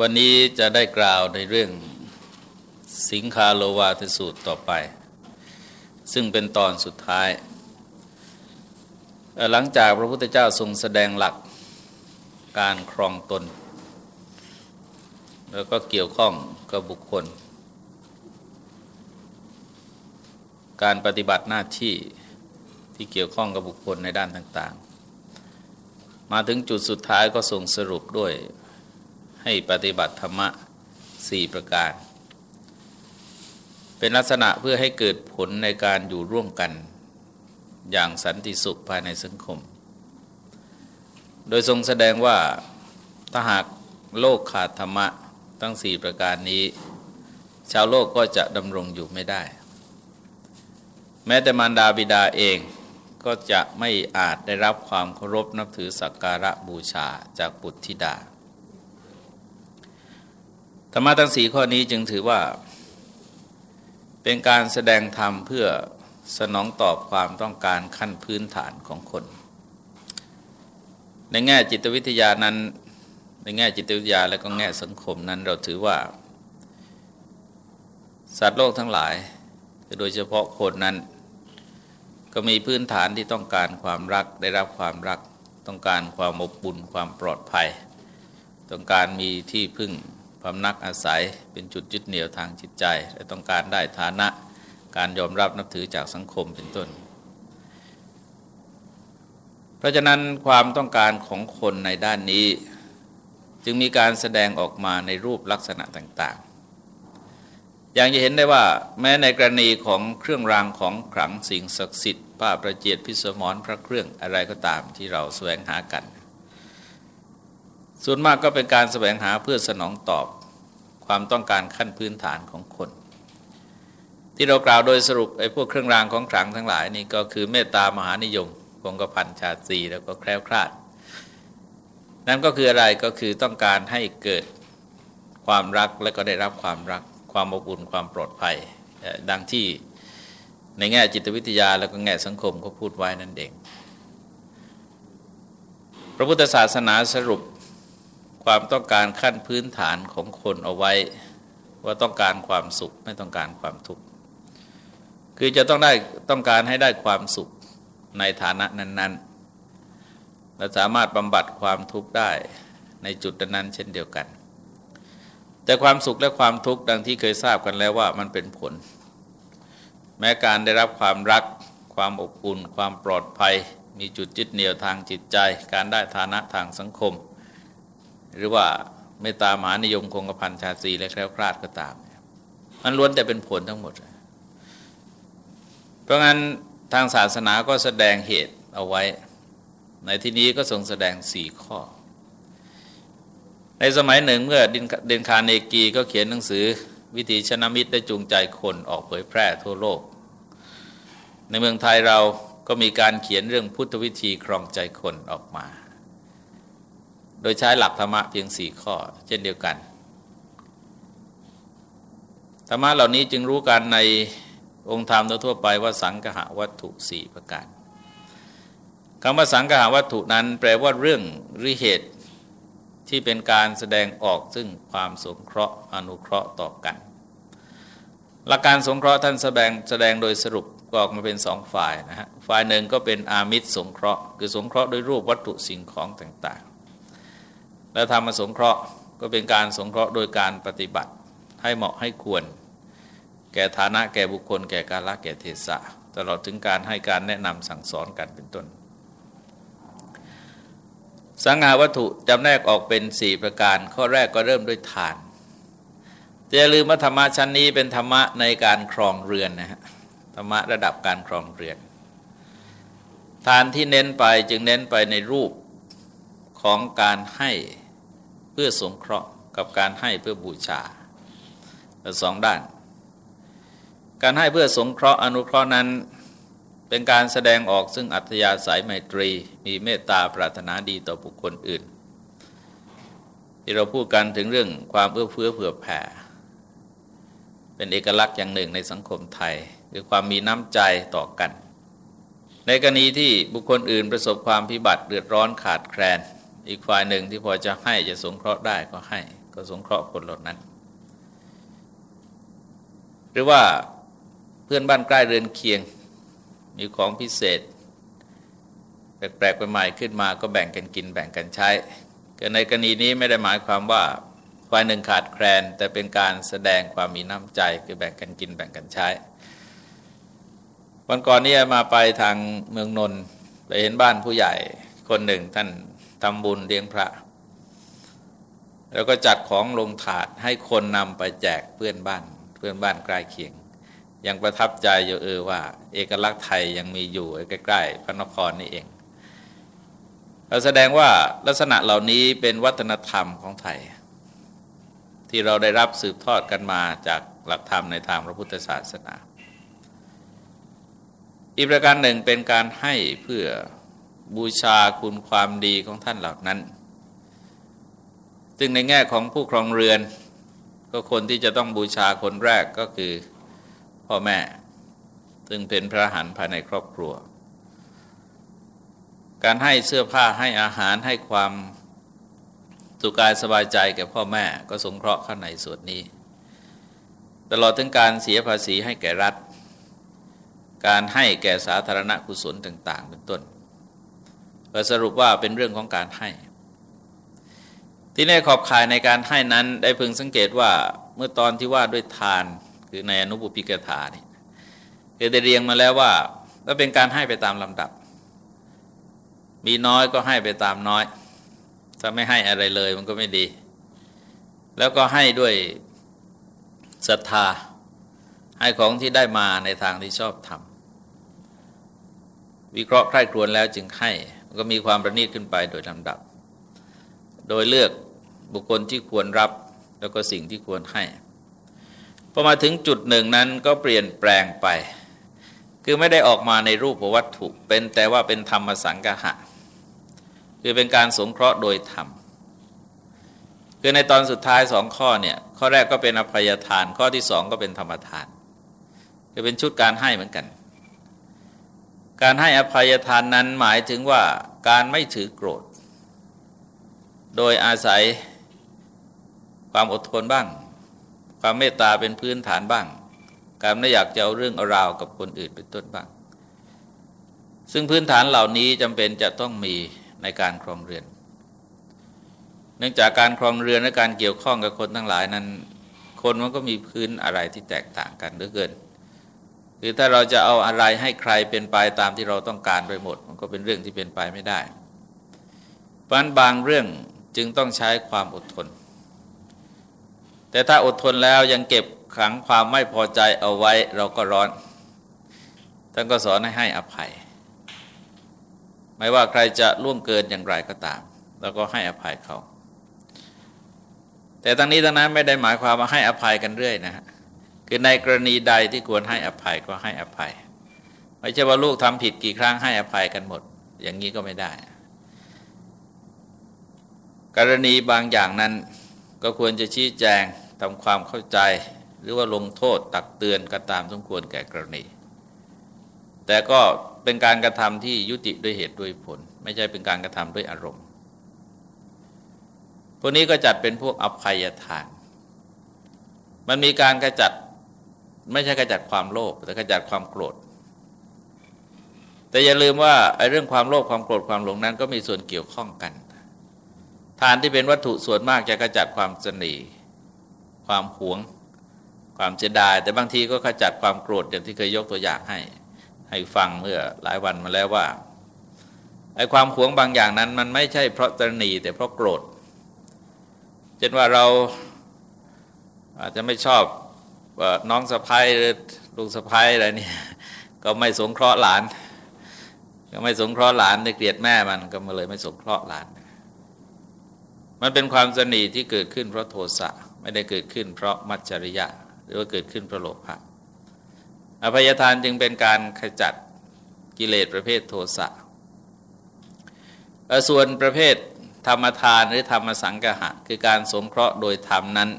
วันนี้จะได้กล่าวในเรื่องสิงคาโลวาทสูตรต่อไป ซึ่งเป็นตอนสุดท้าย หลังจากพระพุทธเจ้าทรงแสดงหลักการครองตน แล้วก็เกี่ยวข้องกับบุคคล การปฏิบัติหน้าที่ที่เกี่ยวข้องกับบุคคลในด้านต่าง ๆ มาถึงจุดสุดท้ายก็ทรงสรุปด้วย ให้ปฏิบัติธรรมะสี่ประการ เป็นลักษณะเพื่อให้เกิดผลในการอยู่ร่วมกัน อย่างสันติสุขภายในสังคม โดยทรงแสดงว่าถ้าหากโลกขาดธรรมะตั้งสี่ประการนี้ ชาวโลกก็จะดำรงอยู่ไม่ได้ แม้แต่มารดาบิดาเองก็จะไม่อาจได้รับความเคารพนับถือสักการะบูชาจากบุตรธิดา ธรรมะทั้งสีข้อนี้จึงถือว่า เป็นการแสดงธรรมเพื่อสนองตอบความต้องการขั้นพื้นฐานของคน ในแง่จิตวิทยานั้น ในแง่จิตวิทยาและก็แง่สังคมนั้นเราถือว่า สัตว์โลกทั้งหลายโดยเฉพาะคนนั้น ก็มีพื้นฐานที่ต้องการความรักได้รับความรัก ต้องการความอบอุ่นความปลอดภัย ต้องการมีที่พึ่ง พำนักอาศัยเป็นจุดยึดเหนี่ยวทางจิตใจ และต้องการได้ฐานะการยอมรับนับถือจากสังคมเป็นต้น เพราะฉะนั้นความต้องการของคนในด้านนี้ จึงมีการแสดงออกมาในรูปลักษณะต่างๆ อย่างจะเห็นได้ว่าแม้ในกรณีของเครื่องรางของขลังสิ่งศักดิ์สิทธิ์ผ้าประเจียดพิสมรพระเครื่องอะไรก็ตามที่เราแสวงหากัน ส่วนมากก็เป็นการแสวงหาเพื่อสนองตอบความต้องการขั้นพื้นฐานของคน ที่เรากล่าวโดยสรุปไอ้พวกเครื่องรางของขลังทั้งหลายนี่ก็คือเมตตามหานิยมคงกระพันชาตรีแล้วก็แคล้วคลาด นั่นก็คืออะไรก็คือต้องการให้เกิดความรักและก็ได้รับความรัก ความอบอุ่นความปลอดภัย ดังที่ในแง่จิตวิทยาแล้วก็แง่สังคมเขาพูดไว้นั่นเอง พระพุทธศาสนาสรุป ความต้องการขั้นพื้นฐานของคนเอาไว้ ว่าต้องการความสุขไม่ต้องการความทุกข์คือจะต้องได้ต้องการให้ได้ความสุขในฐานะนั้นๆและสามารถบำบัดความทุกข์ได้ในจุดนั้นเช่นเดียวกัน แต่ความสุขและความทุกข์ดังที่เคยทราบกันแล้วว่ามันเป็นผล แม้การได้รับความรัก ความอบอุ่น ความปลอดภัย มีจุดยึดเหนี่ยวทางจิตใจ การได้ฐานะทางสังคม หรือว่าเมตตามหานิยมคงกระพันชาตรีและแคล้วคลาดก็ตาม มันล้วนแต่เป็นผลทั้งหมด เพราะงั้นทางศาสนาก็แสดงเหตุเอาไว้ ในที่นี้ก็ทรงแสดงสี่ข้อ ในสมัยหนึ่งเมื่อเดนคาเนกีก็เขียนหนังสือ วิธีชนะมิตรได้จูงใจคนออกเผยแพร่ทั่วโลก ในเมืองไทยเราก็มีการเขียนเรื่องพุทธวิธีครองใจคนออกมา โดยใช้หลักธรรมะเพียงสี่ข้อ เช่นเดียวกันธรรมะเหล่านี้จึงรู้กันในองค์ธรรมทั่วไปว่าสังหะวัตถุสี่ประการคำว่าสังหะวัตถุนั้น แปลว่าเรื่องหรือเหตุที่เป็นการแสดงออกซึ่งความสงเคราะห์อนุเคราะห์ต่อกัน หลักการสงเคราะห์ท่านแสดงแสดงโดยสรุปก็ออกมาเป็นสองฝ่ายนะฮะฝ่ายหนึ่งก็เป็นอามิตรสงเคราะห์ คือสงเคราะห์ด้วยรูปวัตถุสิ่งของต่าง และธรรมสงเคราะห์ก็เป็นการสงเคราะห์โดยการปฏิบัติให้เหมาะให้ควร แก่ฐานะแก่บุคคล แก่การละแก่เทศะตลอดถึงการให้การแนะนำสั่งสอนกันเป็นต้น สังหาวัตถุจำแนกออกเป็นสี่ประการ ข้อแรกก็เริ่มด้วยทานอย่าลืมว่าธรรมะชั้นนี้เป็นธรรมะในการครองเรือนนะฮะธรรมะระดับการครองเรือน ทานที่เน้นไปจึงเน้นไปในรูปของการให้ เพื่อสงเคราะห์กับการให้เพื่อบูชาสองด้าน การให้เพื่อสงเคราะห์อนุเคราะห์นั้น เป็นการแสดงออกซึ่งอัธยาศัยไมตรี มีเมตตาปรารถนาดีต่อบุคคลอื่น ที่เราพูดกันถึงเรื่องความเอื้อเฟื้อเผื่อแผ่ เป็นเอกลักษณ์อย่างหนึ่งในสังคมไทย คือความมีน้ำใจต่อกัน ในกรณีที่บุคคลอื่นประสบความพิบัติเดือดร้อนขาดแคลน อีกฝ่ายหนึ่งที่พอจะให้จะสงเคราะห์ได้ก็ให้ ก็สงเคราะห์คนเหล่านั้น หรือว่าเพื่อนบ้านใกล้เรือนเคียง มีของพิเศษ แปลกๆไปใหม่ขึ้นมาก็แบ่งกันกินแบ่งกันใช้ในกรณีนี้ไม่ได้หมายความว่าฝ่ายหนึ่งขาดแคลน แต่เป็นการแสดงความมีน้ำใจคือแบ่งกันกินแบ่งกันใช้ วันก่อนนี้มาไปทางเมืองนนท์ไปเห็นบ้านผู้ใหญ่คนหนึ่งท่าน ทำบุญเลี้ยงพระ แล้วก็จัดของลงถาดให้คนนำไปแจกเพื่อนบ้าน เพื่อนบ้านใกล้เคียง ยังประทับใจอยู่เออว่า เอกลักษณ์ไทยยังมีอยู่ใกล้ๆพระนครนี่เองเราแสดงว่าลักษณะเหล่านี้เป็นวัฒนธรรมของไทย ที่เราได้รับสืบทอดกันมาจากหลักธรรมในทางพระพุทธศาสนา อีกประการหนึ่งเป็นการให้เพื่อ บูชาคุณความดีของท่านเหล่านั้น ซึ่งในแง่ของผู้ครองเรือน ก็คนที่จะต้องบูชาคนแรกก็คือพ่อแม่ ซึ่งเป็นพระหันภายในครอบครัว การให้เสื้อผ้าให้อาหารให้ความสุขกายสบายใจแก่พ่อแม่ก็สงเคราะห์ข้าในส่วนนี้ ตลอดถึงการเสียภาษีให้แก่รัฐ การให้แก่สาธารณกุศลต่าง ๆ เป็นต้น ก็สรุปว่าเป็นเรื่องของการให้ ที่ในขอบข่ายในการให้นั้นได้พึงสังเกตว่าเมื่อตอนที่ว่าด้วยทานคือในอนุบุพิกถานี่เคือได้เรียงมาแล้วว่าก็เป็นการให้ไปตามลำดับ มีน้อยก็ให้ไปตามน้อย ถ้าไม่ให้อะไรเลยมันก็ไม่ดี แล้วก็ให้ด้วยศรัทธาให้ของที่ได้มาในทางที่ชอบทำวิเคราะห์ใคร่ครวญแล้วจึงให้ ก็มีความประณีตขึ้นไปโดยลำดับ โดยเลือกบุคคลที่ควรรับแล้วก็สิ่งที่ควรให้พอมาถึงจุดหนึ่งนั้นก็เปลี่ยนแปลงไป คือไม่ได้ออกมาในรูปวัตถุเป็นแต่ว่าเป็นธรรมสังกหะ คือเป็นการสงเคราะห์โดยธรรม คือในตอนสุดท้ายสองข้อเนี่ย ข้อแรกก็เป็นอภัยทาน ข้อที่สองก็เป็นธรรมทาน คือเป็นชุดการให้เหมือนกัน การให้อภัยทานนั้นหมายถึงว่าการไม่ถือโกรธ โดยอาศัยความอดทนบ้าง ความเมตตาเป็นพื้นฐานบ้าง การไม่อยากจะเอาเรื่องเอาราวกับคนอื่นเป็นต้นบ้าง ซึ่งพื้นฐานเหล่านี้จำเป็นจะต้องมีในการครองเรือน เนื่องจากการครองเรือนและการเกี่ยวข้องกับคนทั้งหลายนั้น คนมันก็มีพื้นอะไรที่แตกต่างกันเหลือเกิน คือถ้าเราจะเอาอะไรให้ใครเป็นไปตามที่เราต้องการไปหมด มันก็เป็นเรื่องที่เป็นไปไม่ได้เพราะนั้นบางเรื่องจึงต้องใช้ความอดทน แต่ถ้าอดทนแล้วยังเก็บขังความไม่พอใจเอาไว้เราก็ร้อน ท่านก็สอนให้ให้อภัย ไม่ว่าใครจะล่วงเกินอย่างไรก็ตามเราก็ให้อภัยเขา แต่ทั้งนี้ทั้งนั้นไม่ได้หมายความว่าให้อภัยกันเรื่อยนะฮะ คือในกรณีใดที่ควรให้อภัยก็ให้อภัย ไม่ใช่ว่าลูกทำผิดกี่ครั้งให้อภัยกันหมด อย่างนี้ก็ไม่ได้ กรณีบางอย่างนั้นก็ควรจะชี้แจงทำความเข้าใจ หรือว่าลงโทษตักเตือนก็ตามสมควรแก่กรณี แต่ก็เป็นการกระทำที่ยุติด้วยเหตุด้วยผล ไม่ใช่เป็นการกระทำด้วยอารมณ์พวกนี้ก็จัดเป็นพวกอภัยทาน มันมีการกระจัด ไม่ใช่ขจัดความโลภแต่ขจัดความโกรธ แต่อย่าลืมว่าไอ้เรื่องความโลภความโกรธความหลงนั้น ก็มีส่วนเกี่ยวข้องกัน ทานที่เป็นวัตถุส่วนมากจะขจัดความสนีความหวง ความเจดาย แต่บางทีก็ขจัดความโกรธอย่างที่เคยยกตัวอย่างให้ ให้ฟังเมื่อหลายวันมาแล้วว่าไอ้ความหวงบางอย่างนั้น มันไม่ใช่เพราะตนีแต่เพราะโกรธ เช่นว่าเราอาจจะไม่ชอบ น้องสะพ้ายหรือลูกสะพ้ายอะไรนี่ก็ไม่สงเคราะห์หลาน ก็ไม่สงเคราะห์หลานในเกลียดแม่มันก็มาเลยไม่สงเคราะห์หลาน มันเป็นความสนีที่เกิดขึ้นเพราะโทสะไม่ได้เกิดขึ้นเพราะมัจจริยะ หรือว่าเกิดขึ้นเพราะโลภะอภัยทานจึงเป็นการขจัดกิเลสประเภทโทสะส่วนประเภทธรรมทานหรือธรรมสังกหะ คือการสงเคราะห์โดยธรรมนั้น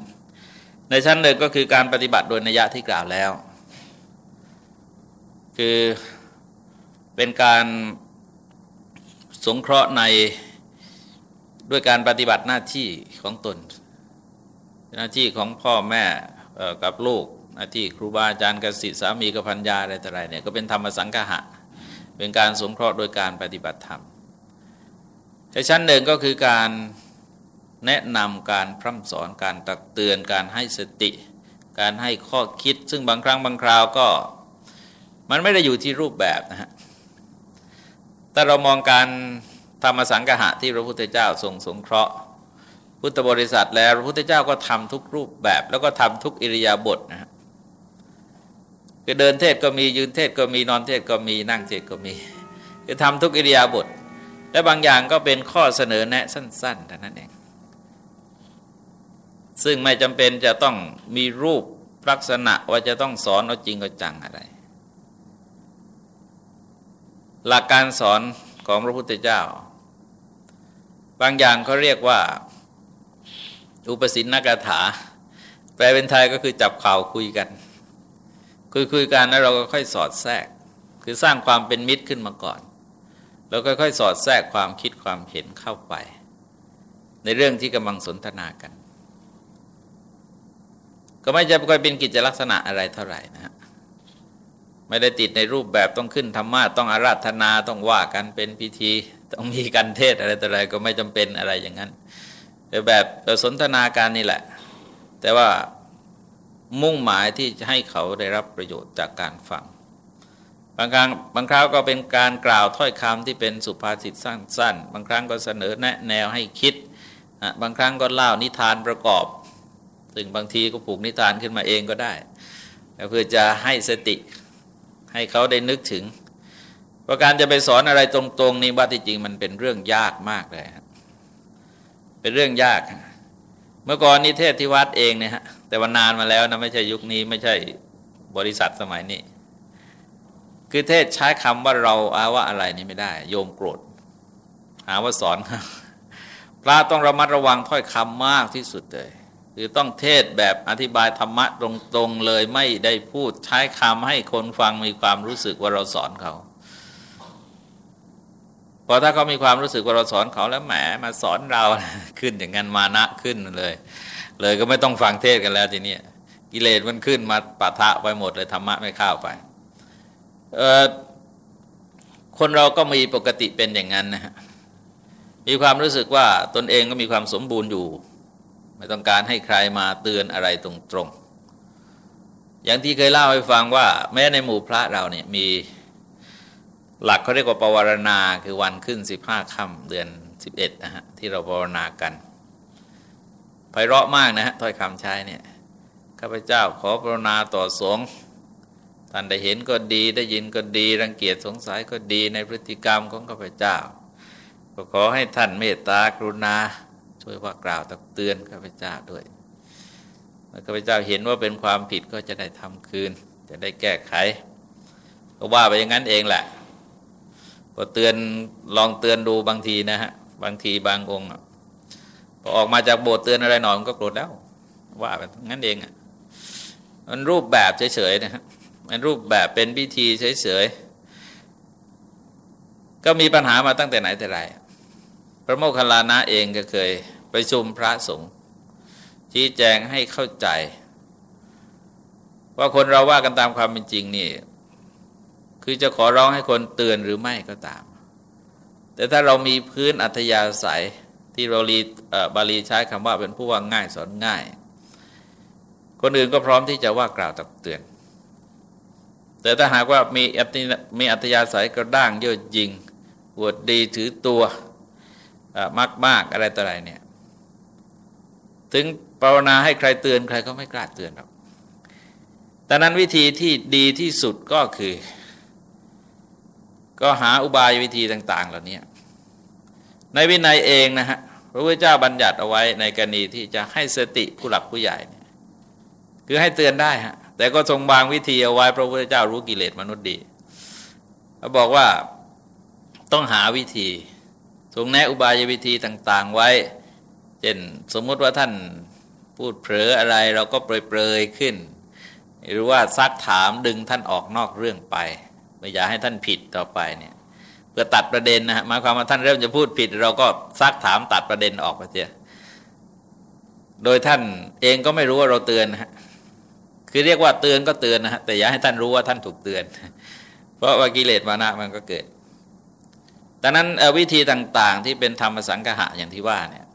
ในชั้นหนึ่งก็คือการปฏิบัติโดยนัยะที่กล่าวแล้ว คือเป็นการสงเคราะห์ในด้วยการปฏิบัติหน้าที่ของตน หน้าที่ของพ่อแม่กับลูกหน้าที่ครูบาอาจารย์กสิสามีกับพัญญาอะไรต่ออะไรเนี่ยก็เป็นธรรมสังฆะเป็นการสงเคราะห์โดยการปฏิบัติธรรมในชั้นหนึ่งก็คือการ แนะนำการพร่ำสอนการตักเตือนการให้สติ การให้ข้อคิด ซึ่งบางครั้งบางคราวก็ มันไม่ได้อยู่ที่รูปแบบนะฮะแต่เรามองการธรรมสังกหะที่พระพุทธเจ้าทรงสงเคราะห์ พุทธบริษัทแล้วพระพุทธเจ้าก็ทำทุกรูปแบบ แล้วก็ทำทุกอิริยาบถนะฮะคือเดินเทศก็มียืนเทศก็มีนอนเทศก็มีนั่งเทศก็มี คือทำทุกอิริยาบถและบางอย่างก็เป็นข้อเสนอแนะสั้นๆเท่านั้นเอง ซึ่งไม่จำเป็นจะต้องมีรูปลักษณะว่าจะต้องสอนเอาจริงเอาจังอะไร หลักการสอนของพระพุทธเจ้า บางอย่างเขาเรียกว่า อุปสินนกถา แปลเป็นไทยก็คือจับข่าวคุยกัน คุยคุยกันแล้วเราก็ค่อยสอดแทรก คือสร้างความเป็นมิตรขึ้นมาก่อน แล้วค่อยๆสอดแทรกความคิดความเห็นเข้าไป ในเรื่องที่กำลังสนทนากัน ก็ไม่จะค่อยเป็นกิจลักษณะอะไรเท่าไหร่นะฮะไม่ได้ติดในรูปแบบต้องขึ้นธรรมะต้องอาราธนาต้องว่ากันเป็นพิธี ต้องมีการเทศอะไรต่ออะไรก็ไม่จำเป็นอะไรอย่างนั้นแต่แบบสนทนาการนี่แหละ แต่ว่ามุ่งหมายที่จะให้เขาได้รับประโยชน์จากการฟังบางครั้งบางคราวก็เป็นการกล่าวถ้อยคำที่เป็นสุภาษิตสั้นๆ บางครั้งก็เสนอแนะแนวให้คิด บางครั้งก็เล่านิทานประกอบ ซึ่งบางทีก็ผูกนิทานขึ้นมาเองก็ได้เพื่อจะให้สติให้เขาได้นึกถึงว่าการจะไปสอนอะไรตรงๆนี่ว่าที่จริงมันเป็นเรื่องยากมากเลยเป็นเรื่องยาก เมื่อก่อนนิเทศที่วัดเองเนี่ยฮะแต่ว่านานมาแล้วนะไม่ใช่ยุคนี้ไม่ใช่บริษัทสมัยนี้ คือเทศใช้คำว่าเราอาว่าอะไรนี่ไม่ได้ โยมโกรธหาว่าสอนพระต้องระมัดระวังถ้อยคำมากที่สุดเลย คือต้องเทศแบบอธิบายธรรมะตรงๆเลยไม่ได้พูดใช้คำให้คนฟังมีความรู้สึกว่าเราสอนเขาพอถ้าเขามีความรู้สึกว่าเราสอนเขาแล้วแหมมาสอนเราขึ้นอย่างนั้นมานะขึ้นเลย เลยก็ไม่ต้องฟังเทศกันแล้วทีนี้กิเลสมันขึ้นมาปะทะไปหมดเลยธรรมะไม่เข้าไปคนเราก็มีปกติเป็นอย่างนั้นนะฮะมีความรู้สึกว่าตนเองก็มีความสมบูรณ์อยู่ ไม่ต้องการให้ใครมาเตือนอะไรตรงๆ อย่างที่เคยเล่าให้ฟังว่า แม้ในหมู่พระเราเนี่ยมีหลักเขาเรียกว่าปวารณาคือวันขึ้นสิบห้าค่ำเดือนสิบเอ็ดนะฮะที่เราปวารณากันไพเราะมากนะฮะถ้อยคำใช้เนี่ยข้าพเจ้าขอปรณนาต่อสงฆ์ท่านได้เห็นก็ดีได้ยินก็ดี รังเกียจสงสัยก็ดีในพฤติกรรมของข้าพเจ้า ก็ขอให้ท่านเมตตากรุณา ช่วยว่ากล่าวตักเตือนข้าพเจ้าด้วยเมื่อข้าพเจ้าเห็นว่าเป็นความผิดก็จะได้ทำคืน จะได้แก้ไข ก็ว่าไปอย่างนั้นเองแหละพอเตือนลองเตือนดูบางทีนะฮะบางทีบางองค์พอออกมาจากโบสถ์เตือนอะไรหน่อยมันก็โกรธแล้ว ว่าไปงั้นเองอะมันรูปแบบเฉยๆนะฮะมันรูปแบบเป็นพิธีเฉยๆก็มีปัญหามาตั้งแต่ไหนแต่ไร พระโมคคัลลานะเองก็เคยไปชุมพระสงฆ์ชี้แจงให้เข้าใจ ว่าคนเราว่ากันตามความเป็นจริงนี่ คือจะขอร้องให้คนเตือนหรือไม่ก็ตาม แต่ถ้าเรามีพื้นอัธยาศัยที่เราลีบาลีใช้คำว่าเป็นผู้ว่าง่ายสอนง่าย คนอื่นก็พร้อมที่จะว่ากล่าวตักเตือน แต่ถ้าหากว่ามีมีอัธยาศัยกระด้างเยอะยิงวดดีถือตัว มากมากอะไรต่ออะไรเนี่ย ถึงภาวนาให้ใครเตือนใครก็ไม่กล้าเตือนหรอกแต่นั้นวิธีที่ดีที่สุดก็คือ ก็หาอุบายวิธีต่าง ๆ เหล่านี้ในวินัยเองนะฮะพระพุทธเจ้าบัญญัติเอาไว้ในกรณีที่จะให้สติผู้หลักผู้ใหญ่เนี่ยคือให้เตือนได้ฮะแต่ก็ทรงบางวิธีเอาไว้พระพุทธเจ้ารู้กิเลสมนุษย์ดีเขาบอกว่าต้องหาวิธี ทรงแนะอุบายวิธีต่าง ๆ ไว้ เช่นสมมุติว่าท่านพูดเผลออะไรเราก็เปรยๆขึ้น หรือว่าซักถามดึงท่านออกนอกเรื่องไปไม่อยากให้ท่านผิดต่อไปเนี่ยเพื่อตัดประเด็นนะฮะหมายความว่าท่านเริ่มจะพูดผิด เราก็ซักถามตัดประเด็นออกไปเสียโดยท่านเองก็ไม่รู้ว่าเราเตือนนะฮะคือเรียกว่าเตือนก็เตือนนะฮะแต่อย่าให้ท่านรู้ว่าท่านถูกเตือน เพราะว่ากิเลสมานะมันก็เกิด ดังนั้นวิธีต่างๆ ที่เป็นธรรมสังหะอย่างที่ว่าเนี่ย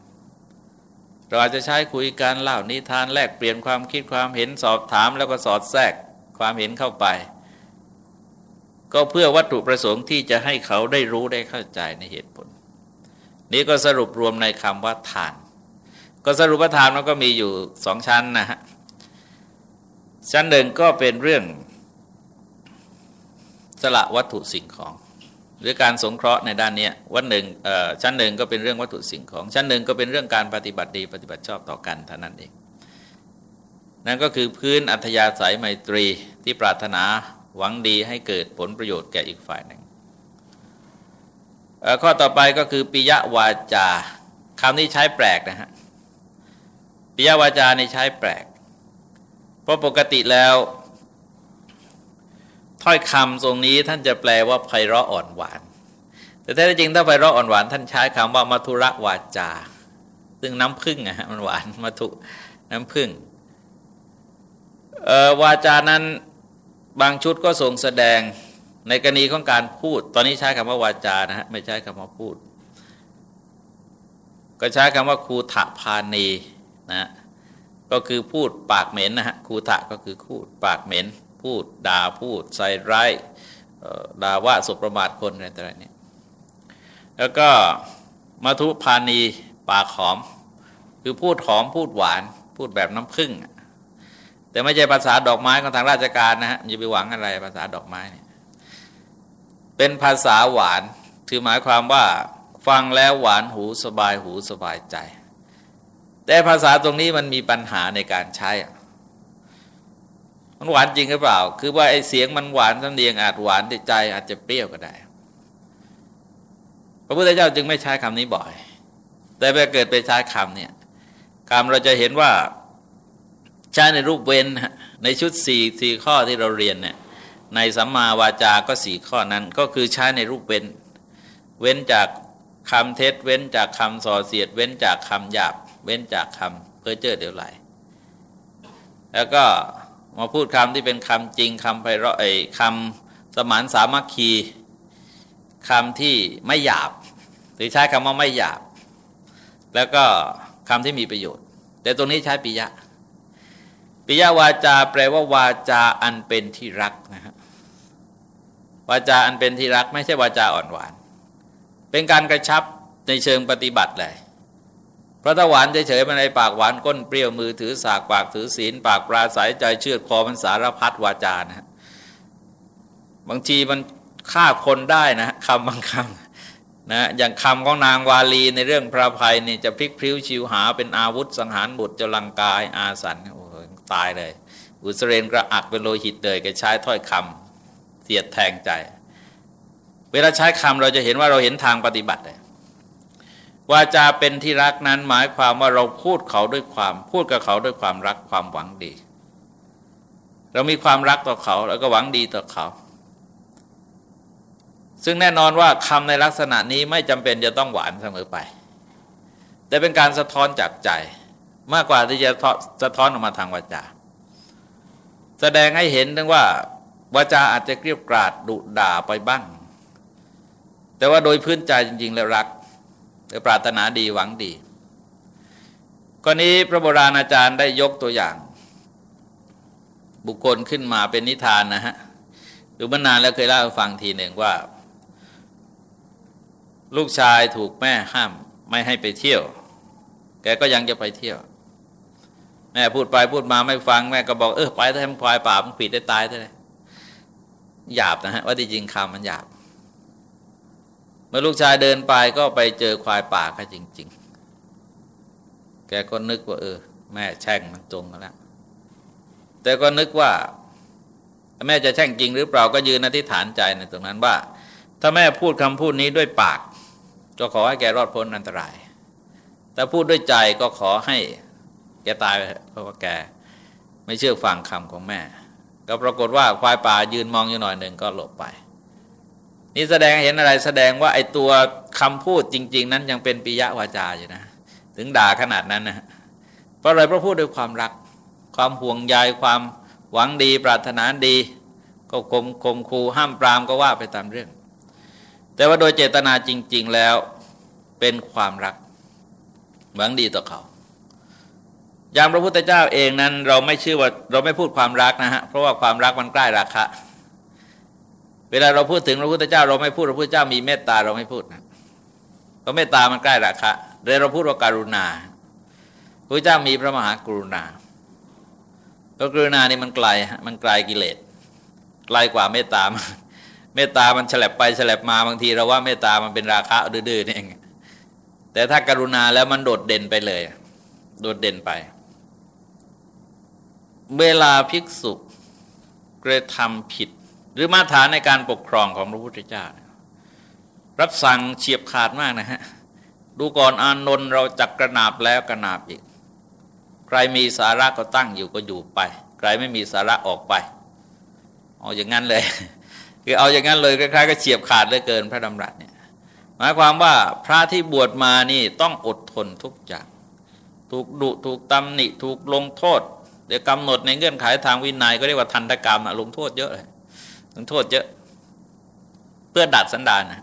เราอาจจะใช้คุยกันเล่านิทานแลกเปลี่ยนความคิดความเห็นสอบถามแล้วก็สอดแทรกความเห็นเข้าไป ก็เพื่อวัตถุประสงค์ที่จะให้เขาได้รู้ได้เข้าใจในเหตุผล นี้ก็สรุปรวมในคำว่าทาน ก็สรุปว่าทานมันก็มีอยู่สองชั้นนะฮะชั้นหนึ่งก็เป็นเรื่องสละวัตถุสิ่งของ หรือการสงเคราะห์ในด้านนี้วันหนึ่งชั้นหนึ่งก็เป็นเรื่องวัตถุสิ่งของ ชั้นหนึ่งก็เป็นเรื่องการปฏิบัติดีปฏิบัติชอบต่อกันเท่านั้นเอง นั่นก็คือพื้นอัธยาศัยไมตรีที่ปรารถนาหวังดีให้เกิดผลประโยชน์แก่อีกฝ่ายหนึ่งข้อต่อไปก็คือปิยวาจาคำนี้ใช้แปลกนะฮะปิยวาจาในใช้แปลก เพราะปกติแล้ว ถ้อยคำทรงนี้ท่านจะแปลว่าไพเราะอ่อนหวาน แต่แท้จริงถ้าไพเราะอ่อนหวาน ท่านใช้คำว่ามัทุระวาจา ซึ่งน้ำพึ่งอะฮะมันหวานมัทุน้ำพึ่งวาจานั้นบางชุดก็ทรงแสดงในกรณีของการพูด ตอนนี้ใช้คำว่าวาจานะฮะไม่ใช้คำว่าพูด ก็ใช้คำว่าคูถะพานีนะก็คือพูดปากเหม็นนะฮะคูถะก็คือพูดปากเหม็น พูดด่าพูดใส่ร้ายด่าว่าสุประมาทคนอะไรต่างๆเนี่ยแล้วก็มาทุพานีปากหอม คือพูดหอมพูดหวาน พูดแบบน้ำผึ้งแต่ไม่ใช่ภาษาดอกไม้ของทางราชการนะฮะอย่าไปหวังอะไรภาษาดอกไม้เนี่ยเป็นภาษาหวานถือหมายความว่าฟังแล้วหวานหูสบายหูสบายใจ แต่ภาษาตรงนี้มันมีปัญหาในการใช้ มันหวานจริงหรือเปล่า คือว่าไอ้เสียงมันหวานสำเนียงอาจหวานแต่ใจอาจจะเปรี้ยวก็ได้ พระพุทธเจ้าจึงไม่ใช้คำนี้บ่อย แต่ไปเกิดไปใช้คำเนี่ยคำเราจะเห็นว่าใช้ในรูปเว้นในชุดสี่สี่ข้อที่เราเรียนเนี่ยในสัมมาวาจาก็สี่ข้อนั้น ก็คือใช้ในรูปเว้น เว้นจากคำเท็จ เว้นจากคำส่อเสียด เว้นจากคำหยาบ เว้นจากคำเพ้อเจ้อเดี๋ยวไหลแล้วก็ มาพูดคำที่เป็นคำจริงคำไพเราะไอ้คำสมานสามัคคีคำที่ไม่หยาบ หรือใช้คำว่าไม่หยาบ แล้วก็คำที่มีประโยชน์ แต่ตรงนี้ใช้ปิยะ ปิยะวาจา แปลว่าวาจาอันเป็นที่รักนะฮะวาจาอันเป็นที่รัก ไม่ใช่วาจาอ่อนหวาน เป็นการกระชับในเชิงปฏิบัติเลย พระตะหวานเฉยๆมันในปากหวานก้นเปรี้ยวมือถือสากปากถือศีล ปากปราศัยใจเชื่อคอมันสารพัดวาจานะบางทีมันฆ่าคนได้นะคำบางคำนะอย่างคำของนางวาลีในเรื่องพระภัยนี่จะพลิกพลิ้วชิวหาเป็นอาวุธสังหารบุตรจลังกายอาสันโอ้ตายเลย อุสเรนกระอักเป็นโลหิตเลยแกใช้ถ้อยคำเสียดแทงใจ เวลาใช้คำเราจะเห็นว่าเราเห็นทางปฏิบัติเลย วาจาเป็นที่รักนั้นหมายความว่าเราพูดเขาด้วยความ พูดกับเขาด้วยความรักความหวังดี เรามีความรักต่อเขาแล้วก็หวังดีต่อเขา ซึ่งแน่นอนว่าคำในลักษณะนี้ไม่จำเป็นจะต้องหวานเสมอไป แต่เป็นการสะท้อนจากใจ มากกว่าที่จะสะท้อนออกมาทางวาจา แสดงให้เห็นถึงว่าวาจาอาจจะเกลียบกราดดุด่าไปบ้าง แต่ว่าโดยพื้นใจจริง ๆ แล้วรัก หรือปรารถนาดีหวังดีกรณีพระโบราณอาจารย์ได้ยกตัวอย่าง บุคคลขึ้นมาเป็นนิทานนะฮะดูมานานแล้วเคยเล่าให้ฟังทีหนึ่งว่า ลูกชายถูกแม่ห้าม ไม่ให้ไปเที่ยว แกก็ยังจะไปเที่ยว แม่พูดไปพูดมาไม่ฟังแม่ก็บอกเออไปถ้าทำควายป่ามันผิดได้ตายได้หยาบนะฮะว่าจริงคำมันหยาบ เมื่อลูกชายเดินไปก็ไปเจอควายป่าก็จริง ๆ แกก็นึกว่า เออ แม่แช่งมันตรงแล้ว แต่ก็นึกว่า แม่จะแช่งจริงหรือเปล่าก็ยืนอธิษฐานใจในตรงนั้นว่า ถ้าแม่พูดคำพูดนี้ด้วยปาก ก็ขอให้แกรอดพ้นอันตราย แต่พูดด้วยใจก็ขอให้ แกตายเพราะว่าแก ไม่เชื่อฟังคำของแม่ ก็ปรากฏว่าควายป่ายืนมองอยู่หน่อยหนึ่งก็หลบไป นี่แสดงเห็นอะไรแสดงว่าไอ้ตัวคำพูดจริง ๆ นั้นยังเป็นปิยวาจาอยู่นะ ถึงด่าขนาดนั้นนะเพราะอะไรเพราะพูดด้วยความรัก ความห่วงใยความหวังดีปรารถนาดี ก็คมคมคูห้ามปรามก็ว่าไปตามเรื่อง แต่ว่าโดยเจตนาจริง ๆแล้วเป็นความรัก หวังดีต่อเขาอย่างพระพุทธเจ้าเองนั้นเราไม่ชื่อว่าเราไม่พูดความรักนะฮะเพราะว่าความรักมันใกล้ราคะ เวลาเราพูดถึงพระพุทธเจ้า เราไม่พูดพระพุทธเจ้ามีเมตตาเราไม่พูดนะเพราะเมตตามันใกล้ราคะเลยเราพูดว่าการุณาพระพุทธเจ้ามีพระมหากรุณาพระกรุณานี่มันไกลมันไกลกิเลสไกลกว่าเมตตาเมตตามันฉลับไปฉลับมาบางทีเราว่าเมตตามันเป็นราคะดื้อๆนี่เองแต่ถ้ากรุณาแล้วมันโดดเด่นไปเลย โดดเด่นไป เวลาภิกษุกระทำผิด รือมาตรฐานในการปกครองของพระพุทธเจ้า รับสั่งเฉียบขาดมากนะฮะ ดูก่อนอานนท์เราจักกระนาบแล้วกระนาบอีก ใครมีสาระก็ตั้งอยู่ก็อยู่ไป ใครไม่มีสาระออกไป เอาอย่างนั้นเลย คือเอาอย่างนั้นเลยคล้ายๆก็เฉียบขาดเลยเกินพระดำรัสเนี่ย หมายความว่าพระที่บวชมานี่ต้องอดทนทุกอย่าง ถูกดุถูกตำหนิถูกลงโทษเดี๋ยวกำหนดในเงื่อนไขทางวินัยก็เรียกว่าทันตกรรมลงโทษเยอะเลย ลงโทษเยอะ เพื่อดัดสันดานนะ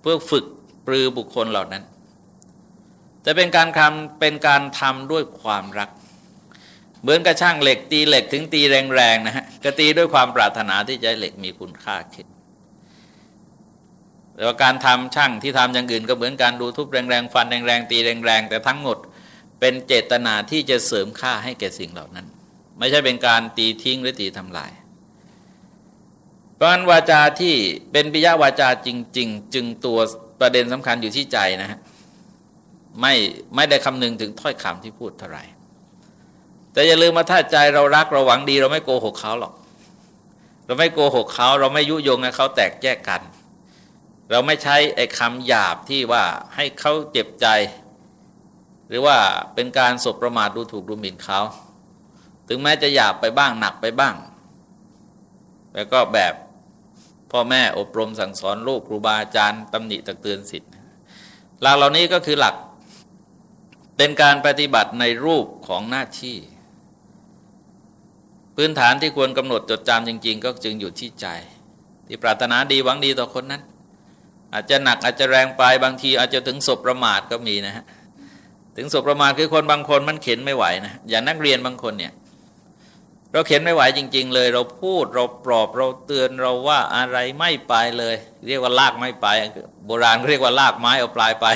เพื่อฝึกปรือบุคคลเหล่านั้นแต่เป็นการทำเป็นการทำด้วยความรัก เหมือนกระช่างเหล็กตีเหล็กถึงตีแรงๆนะฮะก็ตีด้วยความปรารถนาที่จะเหล็กมีคุณค่าขึ้นแต่ว่าการทำช่างที่ทำอย่างอื่นก็เหมือนการดูทุบแรงๆฟันแรงๆตีแรงๆแต่ทั้งหมดเป็นเจตนาที่จะเสริมค่าให้แก่สิ่งเหล่านั้น ไม่ใช่เป็นการตีทิ้งหรือตีทำลาย เพราะนั้นวาจาที่เป็นปิยวาจาจริง ๆ จึงตัวประเด็นสำคัญอยู่ที่ใจนะฮะไม่ไม่ได้คำนึงถึงถ้อยคำที่พูดเท่าไหร่แต่อย่าลืมมาถ้าใจเรารักเราหวังดี เราไม่โกหกเขาหรอก เราไม่โกหกเขาเราไม่ยุยงให้เขาแตกแยกกัน เราไม่ใช้ไอ้คำหยาบที่ว่าให้เขาเจ็บใจ หรือว่าเป็นการสบประมาทดูถูกดูหมิ่นเขาถึงแม้จะหยาบไปบ้างหนักไปบ้างแต่ก็แบบ พ่อแม่อบรมสั่งสอนลูกครูบาอาจารย์ตำหนิตักเตือนสิทธิ์หลักเหล่านี้ก็คือหลักเป็นการปฏิบัติในรูปของหน้าที่ พื้นฐานที่ควรกำหนดจดจำจริง ๆ ก็จึงอยู่ที่ใจ ที่ปรารถนาดีหวังดีต่อคนนั้น อาจจะหนักอาจจะแรงไปบางทีอาจจะถึงศพประมาทก็มีนะฮะถึงสุประมาทคือคนบางคนมันเข็นไม่ไหวนะอย่างนักเรียนบางคนเนี่ย เราเข็นไม่ไหวจริง ๆ เลย เราพูดเราปลอบเราเตือนเราว่าอะไรไม่ไปเลย เรียกว่าลากไม่ไป โบราณเรียกว่าลากไม้เอาปลายไป